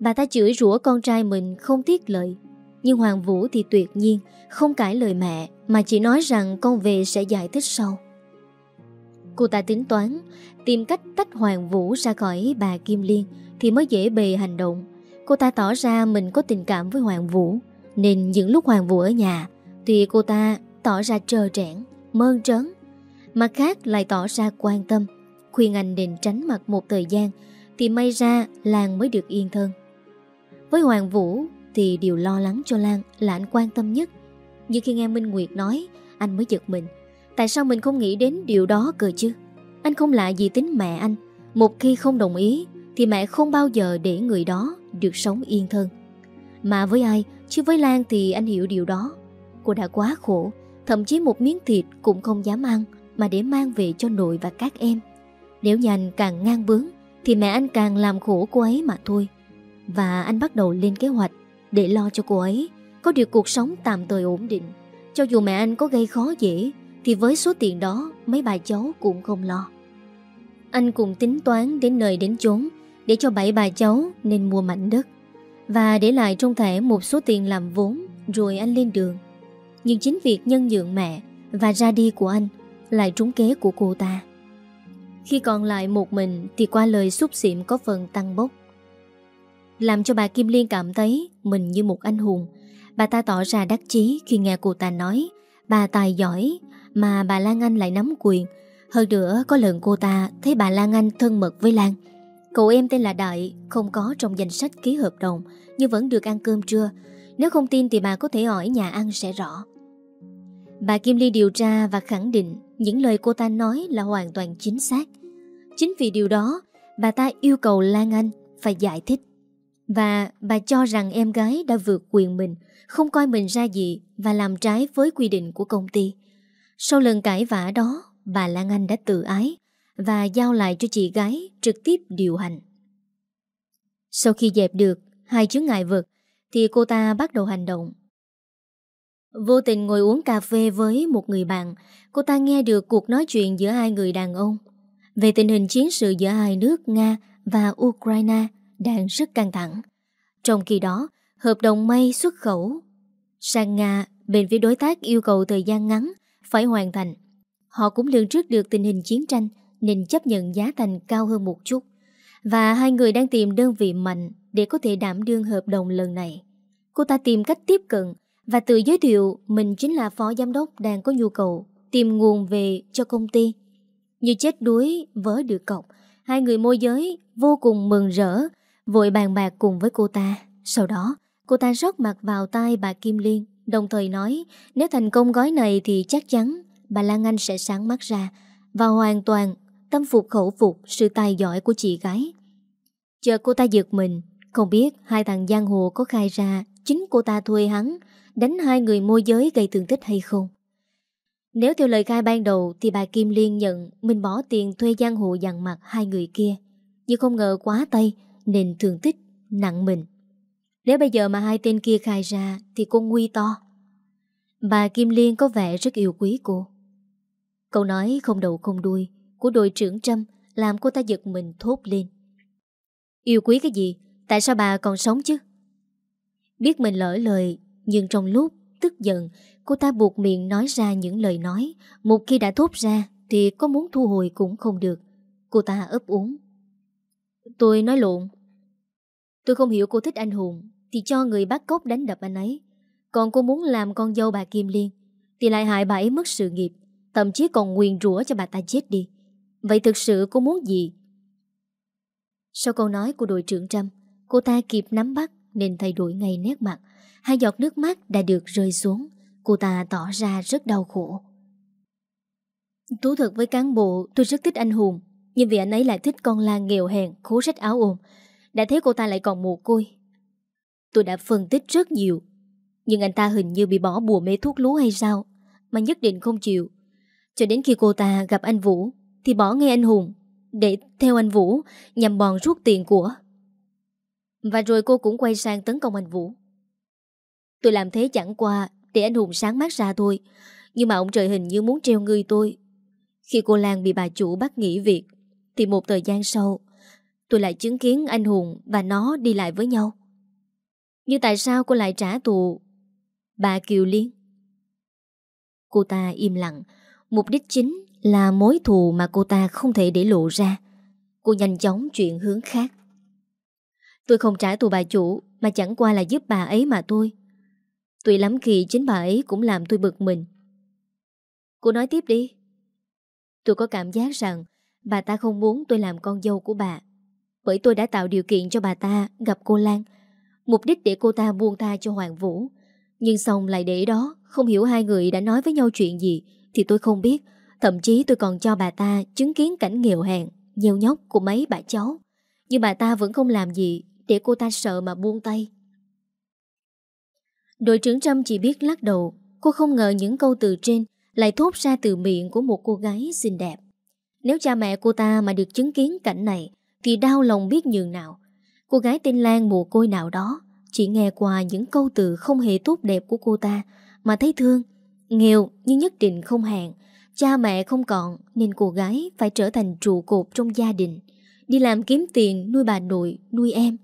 Bà ta chửi rủa con trai mình không tiếc lợi, nhưng Hoàng Vũ thì tuyệt nhiên không cãi lời mẹ mà chỉ nói rằng con về sẽ giải thích sau. Cô ta tính toán tìm cách tách Hoàng Vũ ra khỏi bà Kim Liên thì mới dễ bề hành động. Cô ta tỏ ra mình có tình cảm với Hoàng Vũ nên những lúc Hoàng Vũ ở nhà thì cô ta tỏ ra trơ trẽn, mơn trớn. Mặt khác lại tỏ ra quan tâm, khuyên anh nên tránh mặt một thời gian thì may ra làng mới được yên thân. Với Hoàng Vũ thì điều lo lắng cho Lan là anh quan tâm nhất. Nhưng khi nghe Minh Nguyệt nói, anh mới giật mình. Tại sao mình không nghĩ đến điều đó cơ chứ? Anh không lạ gì tính mẹ anh. Một khi không đồng ý, thì mẹ không bao giờ để người đó được sống yên thân. Mà với ai, chứ với Lan thì anh hiểu điều đó. Cô đã quá khổ, thậm chí một miếng thịt cũng không dám ăn mà để mang về cho nội và các em. Nếu nhà anh càng ngang bướng, thì mẹ anh càng làm khổ cô ấy mà thôi. Và anh bắt đầu lên kế hoạch để lo cho cô ấy có được cuộc sống tạm thời ổn định. Cho dù mẹ anh có gây khó dễ, thì với số tiền đó, mấy bà cháu cũng không lo. Anh cũng tính toán đến nơi đến chốn để cho bảy bà cháu nên mua mảnh đất và để lại trong thẻ một số tiền làm vốn, rồi anh lên đường. Nhưng chính việc nhân nhượng mẹ và ra đi của anh lại trúng kế của cô ta. Khi còn lại một mình thì qua lời xúc xịm có phần tăng bốc làm cho bà Kim Liên cảm thấy mình như một anh hùng. Bà ta tỏ ra đắc chí khi nghe cô ta nói bà tài giỏi mà bà Lan Anh lại nắm quyền. Hơn nữa có lần cô ta thấy bà Lan Anh thân mật với Lan. Cậu em tên là Đại không có trong danh sách ký hợp đồng nhưng vẫn được ăn cơm trưa. Nếu không tin thì bà có thể hỏi nhà ăn sẽ rõ. Bà Kim Ly điều tra và khẳng định những lời cô ta nói là hoàn toàn chính xác. Chính vì điều đó, bà ta yêu cầu Lan Anh phải giải thích và bà cho rằng em gái đã vượt quyền mình, không coi mình ra gì và làm trái với quy định của công ty. Sau lần cãi vã đó, bà Lan Anh đã tự ái và giao lại cho chị gái trực tiếp điều hành. Sau khi dẹp được hai chướng ngại vật thì cô ta bắt đầu hành động. Vô tình ngồi uống cà phê với một người bạn, cô ta nghe được cuộc nói chuyện giữa hai người đàn ông về tình hình chiến sự giữa hai nước Nga và Ukraine đang rất căng thẳng. Trong khi đó, hợp đồng may xuất khẩu sang Nga bên phía đối tác yêu cầu thời gian ngắn phải hoàn thành. Họ cũng lường trước được tình hình chiến tranh nên chấp nhận giá thành cao hơn một chút. Và hai người đang tìm đơn vị mạnh để có thể đảm đương hợp đồng lần này. Cô ta tìm cách tiếp cận và tự giới thiệu mình chính là phó giám đốc đang có nhu cầu tìm nguồn về cho công ty. Như chết đuối vớ được cọc, hai người môi giới vô cùng mừng rỡ Vội bàn bạc cùng với cô ta Sau đó, cô ta rót mặt vào tay bà Kim Liên, Đồng thời nói, Nếu thành công gói này thì chắc chắn Bà Lan Anh sẽ sáng mắt ra Và hoàn toàn tâm phục khẩu phục Sự tài giỏi của chị gái Chờ cô ta giật mình, Không biết hai thằng giang hồ có khai ra Chính cô ta thuê hắn, Đánh hai người môi giới gây thương tích hay không Nếu theo lời khai ban đầu thì bà Kim Liên nhận mình bỏ tiền thuê giang hồ dặn mặt hai người kia. Nhưng không ngờ quá tay nên thường tích, nặng mình. Nếu bây giờ mà hai tên kia khai ra thì cô nguy to. Bà Kim Liên có vẻ rất yêu quý cô. Câu nói không đầu không đuôi của đội trưởng Trâm làm cô ta giật mình thốt lên. Yêu quý cái gì? Tại sao bà còn sống chứ? Biết mình lỡ lời, nhưng trong lúc tức giận, cô ta buộc miệng nói ra những lời nói. Một khi đã thốt ra, thì có muốn thu hồi cũng không được. Cô ta ấp úng. Tôi nói lộn. Tôi không hiểu cô thích anh Hùng, thì cho người bắt cóc đánh đập anh ấy. Còn cô muốn làm con dâu bà Kim Liên, thì lại hại bà ấy mất sự nghiệp, thậm chí còn nguyền rủa cho bà ta chết đi. Vậy thực sự cô muốn gì? Sau câu nói của đội trưởng Trâm, cô ta kịp nắm bắt nên thay đổi ngay nét mặt. Hai giọt nước mắt đã được rơi xuống. Cô ta tỏ ra rất đau khổ. Thú thật với cán bộ, tôi rất thích anh Hùng. Nhưng vì anh ấy lại thích con Lan nghèo hèn, khố rách áo ồn Đã thấy cô ta lại còn mồ côi. Tôi đã phân tích rất nhiều. Nhưng anh ta hình như bị bỏ bùa mê thuốc lú hay sao, mà nhất định không chịu. Cho đến khi cô ta gặp anh Vũ, thì bỏ ngay anh Hùng, để theo anh Vũ nhằm bòn rút tiền của. Và rồi cô cũng quay sang tấn công anh Vũ. Tôi làm thế chẳng qua để anh Hùng sáng mắt ra thôi. Nhưng mà ông trời hình như muốn treo người tôi. Khi cô Lan bị bà chủ bắt nghỉ việc, thì một thời gian sau, tôi lại chứng kiến anh Hùng và nó đi lại với nhau. Nhưng tại sao cô lại trả thù bà Kiều Liên? Cô ta im lặng, mục đích chính là mối thù mà cô ta không thể để lộ ra. Cô nhanh chóng chuyển hướng khác. Tôi không trả thù bà chủ Mà chẳng qua là giúp bà ấy mà thôi Tuy lắm khi chính bà ấy cũng làm tôi bực mình Cô nói tiếp đi Tôi có cảm giác rằng Bà ta không muốn tôi làm con dâu của bà. Bởi tôi đã tạo điều kiện cho bà ta Gặp cô Lan. Mục đích để cô ta buông tha cho Hoàng Vũ. Nhưng xong lại để đó Không hiểu hai người đã nói với nhau chuyện gì Thì tôi không biết. Thậm chí tôi còn cho bà ta chứng kiến cảnh nghèo hèn Nheo nhóc của mấy bà cháu. Nhưng bà ta vẫn không làm gì để cô ta sợ mà buông tay. Đội trưởng Trâm chỉ biết lắc đầu, cô không ngờ những câu từ trên lại thốt ra từ miệng của một cô gái xinh đẹp. Nếu cha mẹ cô ta mà được chứng kiến cảnh này thì đau lòng biết nhường nào. Cô gái tên Lan mồ côi nào đó chỉ nghe qua những câu từ không hề tốt đẹp của cô ta mà thấy thương. Nghèo nhưng nhất định không hẹn. Cha mẹ không còn nên cô gái phải trở thành trụ cột trong gia đình. Đi làm kiếm tiền nuôi bà nội, nuôi em.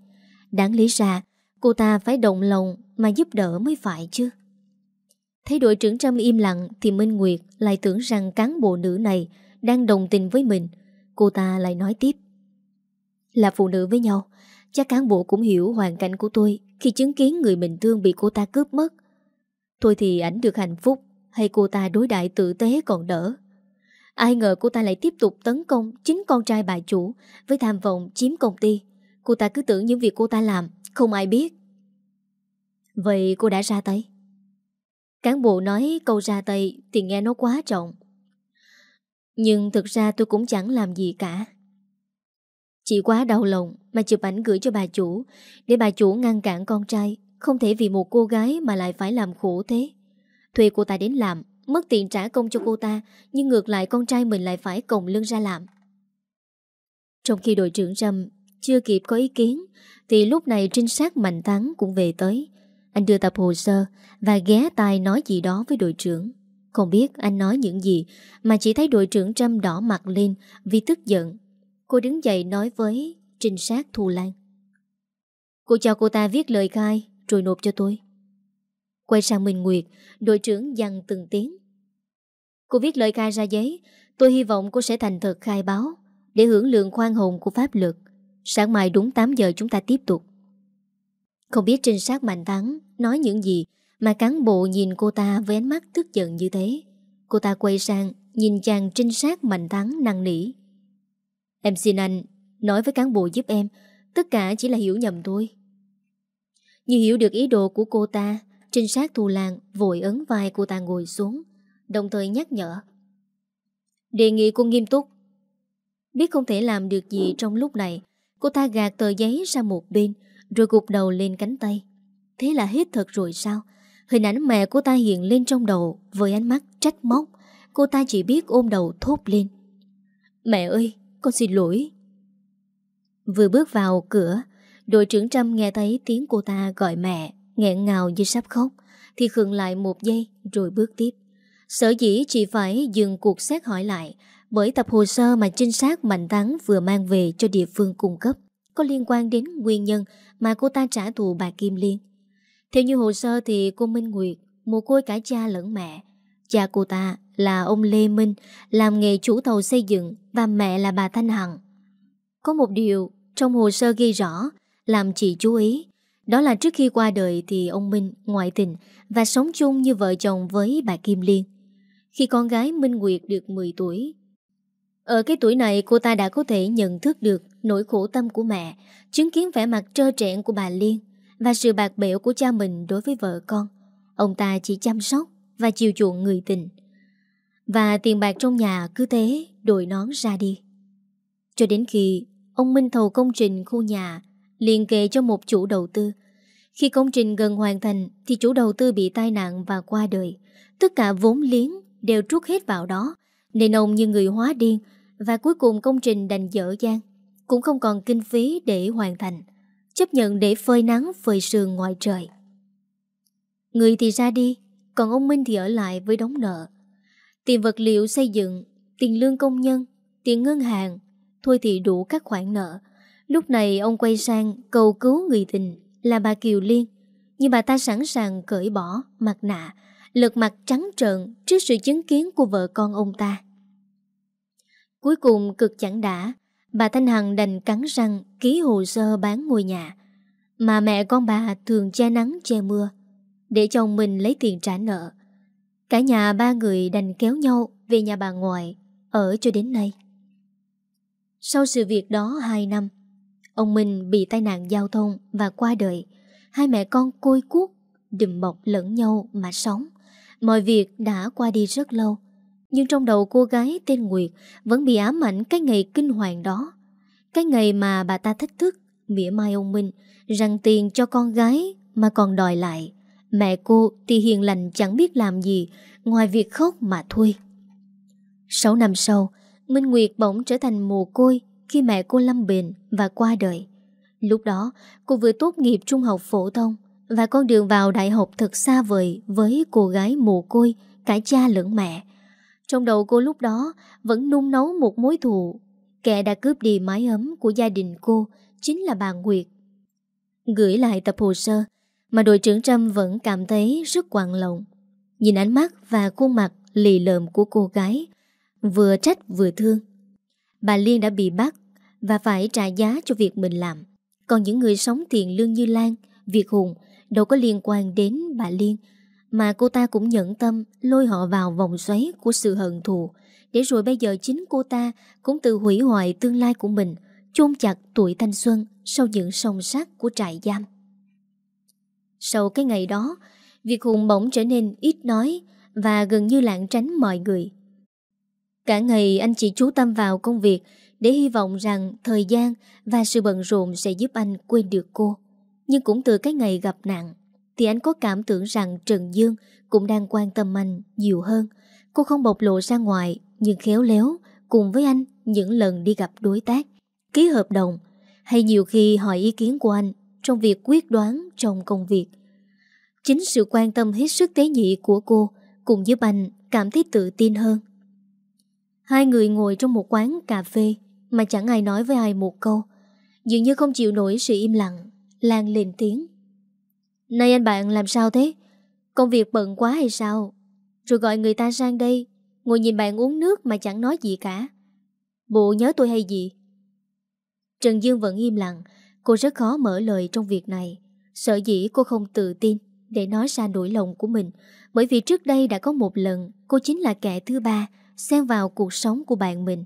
Đáng lý ra Cô ta phải động lòng mà giúp đỡ mới phải chứ Thấy đội trưởng Trâm im lặng Thì Minh Nguyệt lại tưởng rằng cán bộ nữ này đang đồng tình với mình. Cô ta lại nói tiếp. Là phụ nữ với nhau, Chắc cán bộ cũng hiểu hoàn cảnh của tôi Khi chứng kiến người mình thương bị cô ta cướp mất. Thôi thì ảnh được hạnh phúc Hay cô ta đối đại tử tế còn đỡ? Ai ngờ cô ta lại tiếp tục tấn công Chính con trai bà chủ Với tham vọng chiếm công ty. Cô ta cứ tưởng những việc cô ta làm, Không ai biết. Vậy cô đã ra tay? Cán bộ nói câu ra tay Thì nghe nó quá trọng. Nhưng thực ra tôi cũng chẳng làm gì cả. Chỉ quá đau lòng Mà chụp ảnh gửi cho bà chủ, Để bà chủ ngăn cản con trai, Không thể vì một cô gái mà lại phải làm khổ thế. Thuê cô ta đến làm, Mất tiền trả công cho cô ta, Nhưng ngược lại con trai mình lại phải còng lưng ra làm. Trong khi đội trưởng Trâm chưa kịp có ý kiến, Thì lúc này trinh sát Mạnh Thắng cũng về tới. Anh đưa tập hồ sơ Và ghé tai nói gì đó với đội trưởng. Không biết anh nói những gì, Mà chỉ thấy đội trưởng Trâm đỏ mặt lên Vì tức giận. Cô đứng dậy nói với trinh sát Thu Lan. Cô cho cô ta viết lời khai, Rồi nộp cho tôi. Quay sang Minh Nguyệt, Đội trưởng dằn từng tiếng. Cô viết lời khai ra giấy, Tôi hy vọng cô sẽ thành thật khai báo, Để hưởng lượng khoan hồng của pháp luật. Sáng mai đúng 8 giờ chúng ta tiếp tục. Không biết trinh sát Mạnh Thắng Nói những gì mà cán bộ nhìn cô ta với ánh mắt tức giận như thế. Cô ta quay sang, Nhìn chàng trinh sát Mạnh Thắng năng nỉ. Em xin anh, Nói với cán bộ giúp em, Tất cả chỉ là hiểu nhầm thôi. Như hiểu được ý đồ của cô ta, Trinh sát Thù làng vội ấn vai cô ta ngồi xuống, Đồng thời nhắc nhở. Đề nghị cô nghiêm túc. Biết không thể làm được gì trong lúc này, Cô ta gạt tờ giấy ra một bên, Rồi gục đầu lên cánh tay. Thế là hết thật rồi sao? Hình ảnh mẹ cô ta hiện lên trong đầu Với ánh mắt trách móc. Cô ta chỉ biết ôm đầu thốt lên. Mẹ ơi, con xin lỗi. Vừa bước vào cửa, Đội trưởng Trâm nghe thấy tiếng cô ta gọi mẹ, nghẹn ngào như sắp khóc, Thì khựng lại một giây rồi bước tiếp. Sở dĩ chỉ phải dừng cuộc xét hỏi lại, Bởi tập hồ sơ mà trinh sát Mạnh Thắng vừa mang về cho địa phương cung cấp Có liên quan đến nguyên nhân mà cô ta trả thù bà Kim Liên. Theo như hồ sơ thì cô Minh Nguyệt, Mồ côi cả cha lẫn mẹ. Cha cô ta là ông Lê Minh, Làm nghề chủ tàu xây dựng Và mẹ là bà Thanh Hằng. Có một điều trong hồ sơ ghi rõ, Làm chị chú ý, Đó là trước khi qua đời thì ông Minh ngoại tình Và sống chung như vợ chồng với bà Kim Liên. Khi con gái Minh Nguyệt được 10 tuổi, Ở cái tuổi này cô ta đã có thể nhận thức được Nỗi khổ tâm của mẹ, Chứng kiến vẻ mặt trơ trẽn của bà Liên. Và sự bạc bẽo của cha mình đối với vợ con. Ông ta chỉ chăm sóc Và chiều chuộng người tình. Và tiền bạc trong nhà cứ thế Đổi nón ra đi. Cho đến khi Ông Minh thầu công trình khu nhà liền kề cho một chủ đầu tư. Khi công trình gần hoàn thành Thì chủ đầu tư bị tai nạn và qua đời. Tất cả vốn liếng đều trút hết vào đó, Nên ông như người hóa điên Và cuối cùng công trình đành dở dang, Cũng không còn kinh phí để hoàn thành. Chấp nhận để phơi nắng phơi sương ngoài trời. Người thì ra đi, Còn ông Minh thì ở lại với đóng nợ. Tiền vật liệu xây dựng, Tiền lương công nhân, Tiền ngân hàng, Thôi thì đủ các khoản nợ. Lúc này ông quay sang cầu cứu người tình Là bà Kiều Liên, Nhưng bà ta sẵn sàng cởi bỏ Mặt nạ, Lật mặt trắng trợn Trước sự chứng kiến của vợ con ông ta. Cuối cùng cực chẳng đã Bà Thanh Hằng đành cắn răng Ký hồ sơ bán ngôi nhà Mà mẹ con bà thường che nắng che mưa Để chồng mình lấy tiền trả nợ Cả nhà ba người đành kéo nhau Về nhà bà ngoại Ở cho đến nay sau sự việc đó 2 năm, ông Minh bị tai nạn giao thông và qua đời. Hai mẹ con côi cuốc, đùm bọc lẫn nhau mà sống. Mọi việc đã qua đi rất lâu. Nhưng trong đầu cô gái tên Nguyệt vẫn bị ám ảnh cái ngày kinh hoàng đó. Cái ngày mà bà ta thách thức, mỉa mai ông Minh, rằng tiền cho con gái mà còn đòi lại. Mẹ cô thì hiền lành chẳng biết làm gì ngoài việc khóc mà thôi. Sáu năm sau, Minh Nguyệt bỗng trở thành mồ côi khi mẹ cô lâm bệnh và qua đời. Lúc đó, cô vừa tốt nghiệp trung học phổ thông và con đường vào đại học thật xa vời với cô gái mồ côi, cả cha lẫn mẹ. Trong đầu cô lúc đó vẫn nung nấu một mối thù. Kẻ đã cướp đi mái ấm của gia đình cô chính là bà Nguyệt. Gửi lại tập hồ sơ, mà đội trưởng Trâm vẫn cảm thấy rất quặn lòng. Nhìn ánh mắt và khuôn mặt lì lợm của cô gái, Vừa trách vừa thương Bà Liên đã bị bắt Và phải trả giá cho việc mình làm Còn những người sống tiền lương như Lan, Việt Hùng đâu có liên quan đến bà Liên mà cô ta cũng nhẫn tâm Lôi họ vào vòng xoáy của sự hận thù. Để rồi bây giờ chính cô ta Cũng tự hủy hoại tương lai của mình chôn chặt tuổi thanh xuân Sau những song sát của trại giam. Sau cái ngày đó việc Hùng bỗng trở nên ít nói Và gần như lạng tránh mọi người. Cả ngày anh chỉ chú tâm vào công việc để hy vọng rằng thời gian và sự bận rộn sẽ giúp anh quên được cô. Nhưng cũng từ cái ngày gặp nạn, thì anh có cảm tưởng rằng Trần Dương cũng đang quan tâm anh nhiều hơn. Cô không bộc lộ ra ngoài, nhưng khéo léo cùng với anh những lần đi gặp đối tác, ký hợp đồng, hay nhiều khi hỏi ý kiến của anh trong việc quyết đoán trong công việc. Chính sự quan tâm hết sức tế nhị của cô cùng giúp anh cảm thấy tự tin hơn. Hai người ngồi trong một quán cà phê mà chẳng ai nói với ai một câu. Dường như không chịu nổi sự im lặng, Lan lên tiếng. Này anh bạn làm sao thế? Công việc bận quá hay sao? Rồi gọi người ta sang đây, ngồi nhìn bạn uống nước mà chẳng nói gì cả. Bộ nhớ tôi hay gì? Trần Dương vẫn im lặng, cô rất khó mở lời trong việc này. Sợ dĩ cô không tự tin để nói ra nỗi lòng của mình, bởi vì trước đây đã có một lần cô chính là kẻ thứ ba xen vào cuộc sống của bạn mình.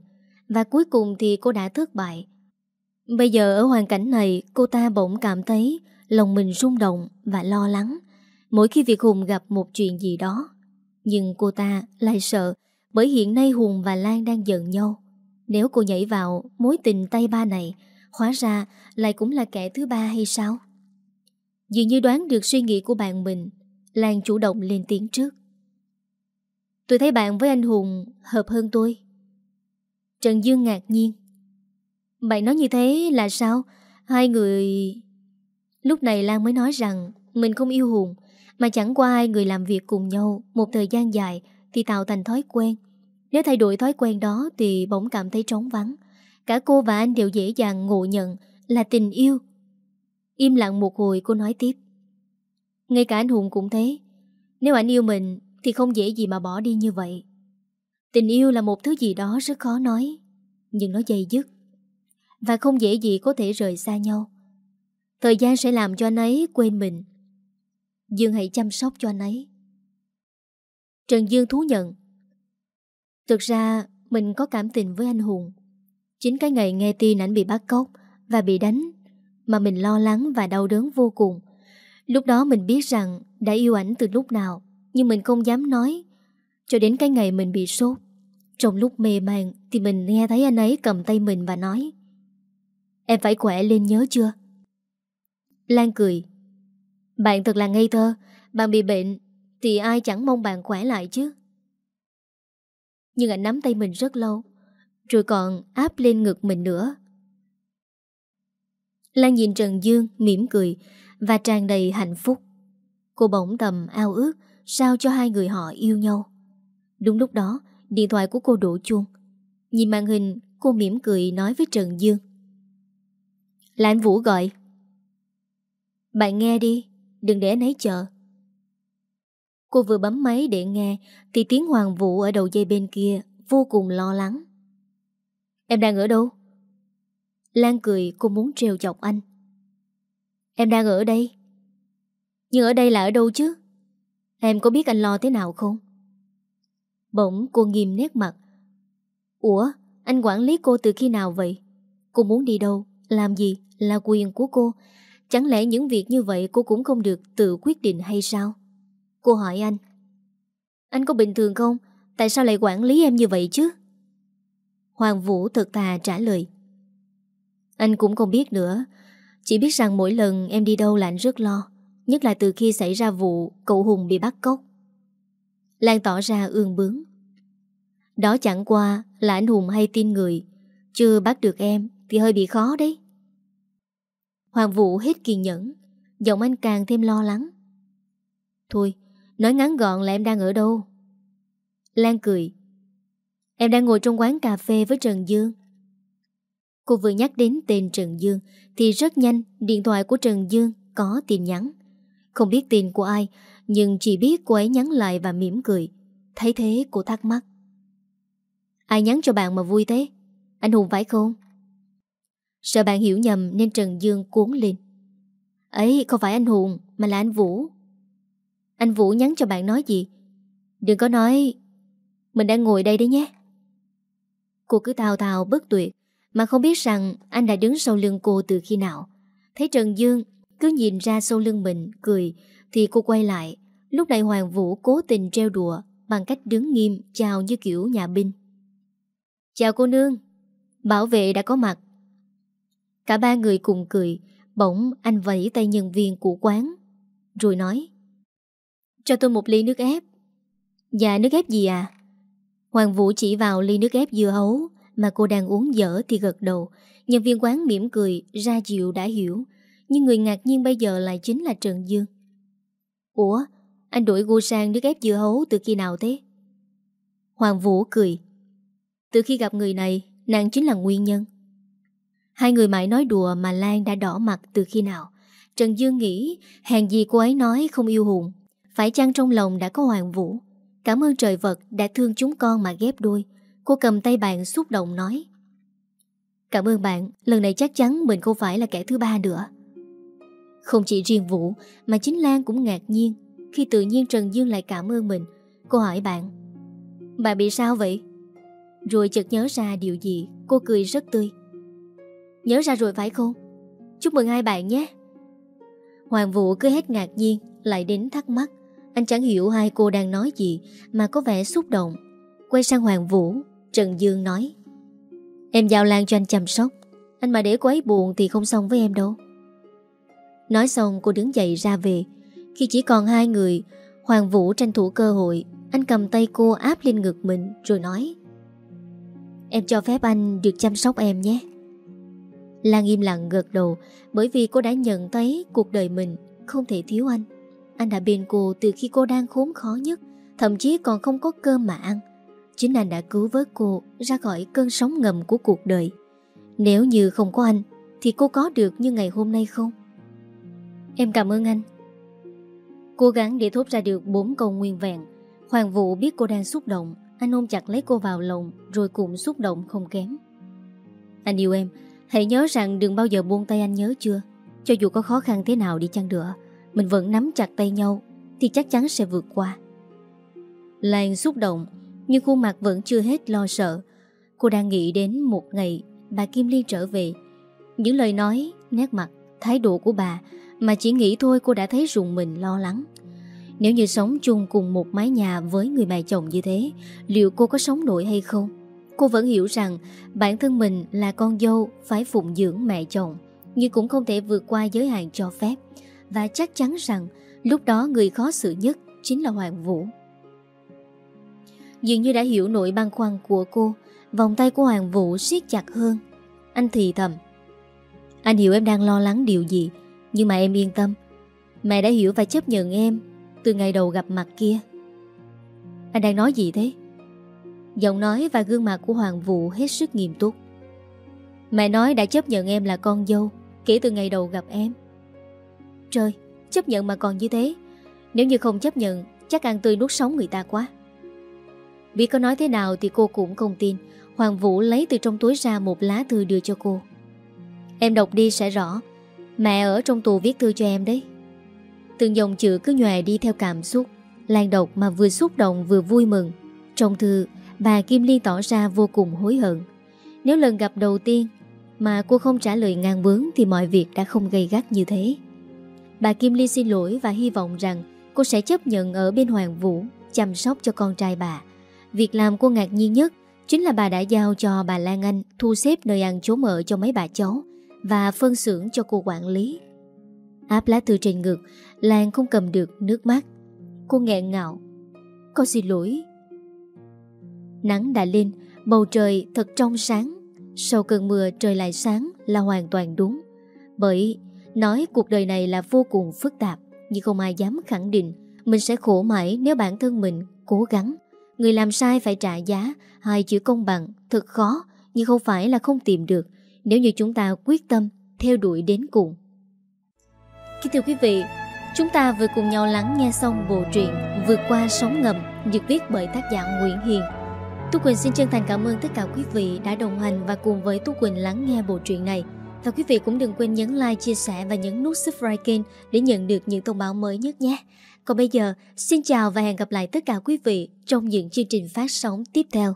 Và cuối cùng thì cô đã thất bại. Bây giờ ở hoàn cảnh này, cô ta bỗng cảm thấy lòng mình rung động và lo lắng mỗi khi Việt Hùng gặp một chuyện gì đó. Nhưng cô ta lại sợ bởi hiện nay Hùng và Lan đang giận nhau. Nếu cô nhảy vào mối tình tay ba này, hóa ra lại cũng là kẻ thứ ba hay sao? Dường như đoán được suy nghĩ của bạn mình, Lan chủ động lên tiếng trước. Tôi thấy bạn với anh Hùng hợp hơn tôi Trần Dương ngạc nhiên Bạn nói như thế là sao? Hai người... Lúc này Lan mới nói rằng Mình không yêu Hùng, Mà chẳng qua hai người làm việc cùng nhau Một thời gian dài Thì tạo thành thói quen. Nếu thay đổi thói quen đó Thì bỗng cảm thấy trống vắng. Cả cô và anh đều dễ dàng ngộ nhận Là tình yêu. Im lặng một hồi, cô nói tiếp. Ngay cả anh Hùng cũng thế. Nếu anh yêu mình Thì không dễ gì mà bỏ đi như vậy. Tình yêu là một thứ gì đó rất khó nói, Nhưng nó dày dứt. Và không dễ gì có thể rời xa nhau. Thời gian sẽ làm cho anh ấy quên mình. Dương hãy chăm sóc cho anh ấy. Trần Dương thú nhận. Thực ra, mình có cảm tình với anh Hùng. Chính cái ngày nghe tin ảnh bị bắt cóc Và bị đánh Mà mình lo lắng và đau đớn vô cùng. Lúc đó mình biết rằng Đã yêu ảnh từ lúc nào, Nhưng mình không dám nói. Cho đến cái ngày mình bị sốt, Trong lúc mê màng Thì mình nghe thấy anh ấy cầm tay mình và nói, Em phải khỏe lên nhớ chưa? Lan cười. Bạn thật là ngây thơ, Bạn bị bệnh Thì ai chẳng mong bạn khỏe lại chứ? Nhưng anh nắm tay mình rất lâu, Rồi còn áp lên ngực mình nữa. Lan nhìn Trần Dương mỉm cười Và tràn đầy hạnh phúc. Cô bỗng tầm ao ước Sao cho hai người họ yêu nhau. Đúng lúc đó, Điện thoại của cô đổ chuông. Nhìn màn hình, cô mỉm cười nói với Trần Dương. Là anh Vũ gọi bạn nghe đi, đừng để anh ấy chờ. Cô vừa bấm máy để nghe thì tiếng Hoàng Vũ ở đầu dây bên kia vô cùng lo lắng. Em đang ở đâu? Lan cười cô muốn trêu chọc anh. Em đang ở đây. Nhưng ở đây là ở đâu chứ? Em có biết anh lo thế nào không? Bỗng cô nghiêm nét mặt. Ủa, anh quản lý cô từ khi nào vậy? Cô muốn đi đâu? Làm gì? Là quyền của cô. Chẳng lẽ những việc như vậy cô cũng không được tự quyết định hay sao? Cô hỏi anh. Anh có bình thường không? Tại sao lại quản lý em như vậy chứ? Hoàng Vũ thật thà trả lời. Anh cũng không biết nữa. Chỉ biết rằng mỗi lần em đi đâu là anh rất lo. Nhất là từ khi xảy ra vụ cậu Hùng bị bắt cóc. Lan tỏ ra ương bướng. Đó chẳng qua là anh Hùng hay tin người. Chưa bắt được em thì hơi bị khó đấy. Hoàng Vũ hết kiên nhẫn, Giọng anh càng thêm lo lắng. Thôi, Nói ngắn gọn là em đang ở đâu? Lan cười. Em đang ngồi trong quán cà phê với Trần Dương. Cô vừa nhắc đến tên Trần Dương Thì rất nhanh Điện thoại của Trần Dương có tin nhắn. Không biết tin của ai, Nhưng chỉ biết cô ấy nhắn lại và mỉm cười. Thấy thế, cô thắc mắc. Ai nhắn cho bạn mà vui thế? Anh Hùng phải không? Sợ bạn hiểu nhầm nên Trần Dương cuốn lên. Ấy, không phải anh Hùng, Mà là anh Vũ. Anh Vũ nhắn cho bạn nói gì? Đừng có nói, Mình đang ngồi đây đấy nhé. Cô cứ tào tào bất tuyệt, Mà không biết rằng anh đã đứng sau lưng cô từ khi nào. Thấy Trần Dương cứ nhìn ra sau lưng mình, cười, Thì cô quay lại. Lúc này Hoàng Vũ cố tình treo đùa Bằng cách đứng nghiêm chào như kiểu nhà binh. Chào cô nương, Bảo vệ đã có mặt. Cả ba người cùng cười, Bỗng anh vẫy tay nhân viên của quán, Rồi nói, Cho tôi một ly nước ép. Dạ nước ép gì à? Hoàng Vũ chỉ vào ly nước ép dưa hấu Mà cô đang uống dở thì gật đầu. Nhân viên quán mỉm cười, Ra chịu đã hiểu. Nhưng người ngạc nhiên bây giờ lại chính là Trần Dương. Ủa, Anh đổi gu sang nước ép dưa hấu từ khi nào thế? Hoàng Vũ cười, Từ khi gặp người này, Nàng chính là nguyên nhân. Hai người mãi nói đùa mà Lan đã đỏ mặt từ khi nào. Trần Dương nghĩ hàng gì cô ấy nói không yêu Hùng. Phải chăng trong lòng đã có Hoàng Vũ. Cảm ơn trời vật đã thương chúng con mà ghép đôi. Cô cầm tay bạn xúc động nói. Cảm ơn bạn, lần này chắc chắn mình không phải là kẻ thứ ba nữa. Không chỉ riêng Vũ mà chính Lan cũng ngạc nhiên khi tự nhiên Trần Dương lại cảm ơn mình. Cô hỏi bạn. Bạn bị sao vậy? Rồi chợt nhớ ra điều gì, cô cười rất tươi. Nhớ ra rồi phải không? Chúc mừng hai bạn nhé. Hoàng Vũ cứ hết ngạc nhiên, Lại đến thắc mắc. Anh chẳng hiểu hai cô đang nói gì, Mà có vẻ xúc động. Quay sang Hoàng Vũ, Trần Dương nói. Em giao Lan cho anh chăm sóc. Anh mà để cô ấy buồn thì không xong với em đâu. Nói xong, cô đứng dậy ra về. Khi chỉ còn hai người, Hoàng Vũ tranh thủ cơ hội. Anh cầm tay cô áp lên ngực mình, rồi nói. Em cho phép anh được chăm sóc em nhé. Lan im lặng gật đầu, Bởi vì cô đã nhận thấy cuộc đời mình không thể thiếu anh. Anh đã bên cô từ khi cô đang khốn khó nhất, Thậm chí còn không có cơm mà ăn. Chính anh đã cứu vớt cô ra khỏi cơn sóng ngầm của cuộc đời. Nếu như không có anh, Thì cô có được như ngày hôm nay không? Em cảm ơn anh. Cố gắng để thốt ra được bốn câu nguyên vẹn. Hoàng Vũ biết cô đang xúc động. Anh ôm chặt lấy cô vào lòng, Rồi cũng xúc động không kém. Anh yêu em. Hãy nhớ rằng đừng bao giờ buông tay anh nhớ chưa? Cho dù có khó khăn thế nào đi chăng nữa Mình vẫn nắm chặt tay nhau Thì chắc chắn sẽ vượt qua. Lan xúc động Nhưng khuôn mặt vẫn chưa hết lo sợ. Cô đang nghĩ đến một ngày Bà Kim Liên trở về. Những lời nói, nét mặt, thái độ của bà Mà chỉ nghĩ thôi cô đã thấy rùng mình lo lắng. Nếu như sống chung cùng một mái nhà Với người mẹ chồng như thế Liệu cô có sống nổi hay không? Cô vẫn hiểu rằng bản thân mình là con dâu phải phụng dưỡng mẹ chồng, Nhưng cũng không thể vượt qua giới hạn cho phép. Và chắc chắn rằng lúc đó người khó xử nhất chính là Hoàng Vũ. Dường như đã hiểu nỗi băn khoăn của cô, Vòng tay của Hoàng Vũ siết chặt hơn. Anh thì thầm, Anh hiểu em đang lo lắng điều gì, Nhưng mà em yên tâm. Mẹ đã hiểu và chấp nhận em Từ ngày đầu gặp mặt kia. Anh đang nói gì thế? Giọng nói và gương mặt của Hoàng Vũ hết sức nghiêm túc. Mẹ nói đã chấp nhận em là con dâu Kể từ ngày đầu gặp em. Trời, chấp nhận mà còn như thế. Nếu như không chấp nhận Chắc ăn tươi nuốt sống người ta quá. Biết có nói thế nào thì cô cũng không tin. Hoàng Vũ lấy từ trong túi ra một lá thư đưa cho cô. Em đọc đi sẽ rõ. Mẹ ở trong tù viết thư cho em đấy. Từng dòng chữ cứ nhòe đi theo cảm xúc Lan đọc mà vừa xúc động vừa vui mừng. Trong thư Bà Kim Liên tỏ ra vô cùng hối hận. Nếu lần gặp đầu tiên Mà cô không trả lời ngang bướng Thì mọi việc đã không gây gắt như thế. Bà Kim Liên xin lỗi và hy vọng rằng Cô sẽ chấp nhận ở bên Hoàng Vũ Chăm sóc cho con trai bà. Việc làm cô ngạc nhiên nhất Chính là bà đã giao cho bà Lan Anh Thu xếp nơi ăn chỗ mở cho mấy bà cháu Và phân xưởng cho cô quản lý. Áp lá thư trên ngực, Lan không cầm được nước mắt. Cô nghẹn ngạo Con xin lỗi Nắng đã lên, bầu trời thật trong sáng. Sau cơn mưa trời lại sáng là hoàn toàn đúng. Bởi nói cuộc đời này là vô cùng phức tạp, nhưng không ai dám khẳng định mình sẽ khổ mãi nếu bản thân mình cố gắng. Người làm sai phải trả giá, hai chữ công bằng thật khó, nhưng không phải là không tìm được nếu như chúng ta quyết tâm theo đuổi đến cùng. Kính thưa quý vị, chúng ta vừa cùng nhau lắng nghe xong bộ truyện Vượt qua sóng ngầm được viết bởi tác giả Nguyễn Hiền. Tú Quỳnh xin chân thành cảm ơn tất cả quý vị đã đồng hành và cùng với Tú Quỳnh lắng nghe bộ truyện này. Và quý vị cũng đừng quên nhấn like, chia sẻ và nhấn nút subscribe kênh để nhận được những thông báo mới nhất nhé. Còn bây giờ, xin chào và hẹn gặp lại tất cả quý vị trong những chương trình phát sóng tiếp theo.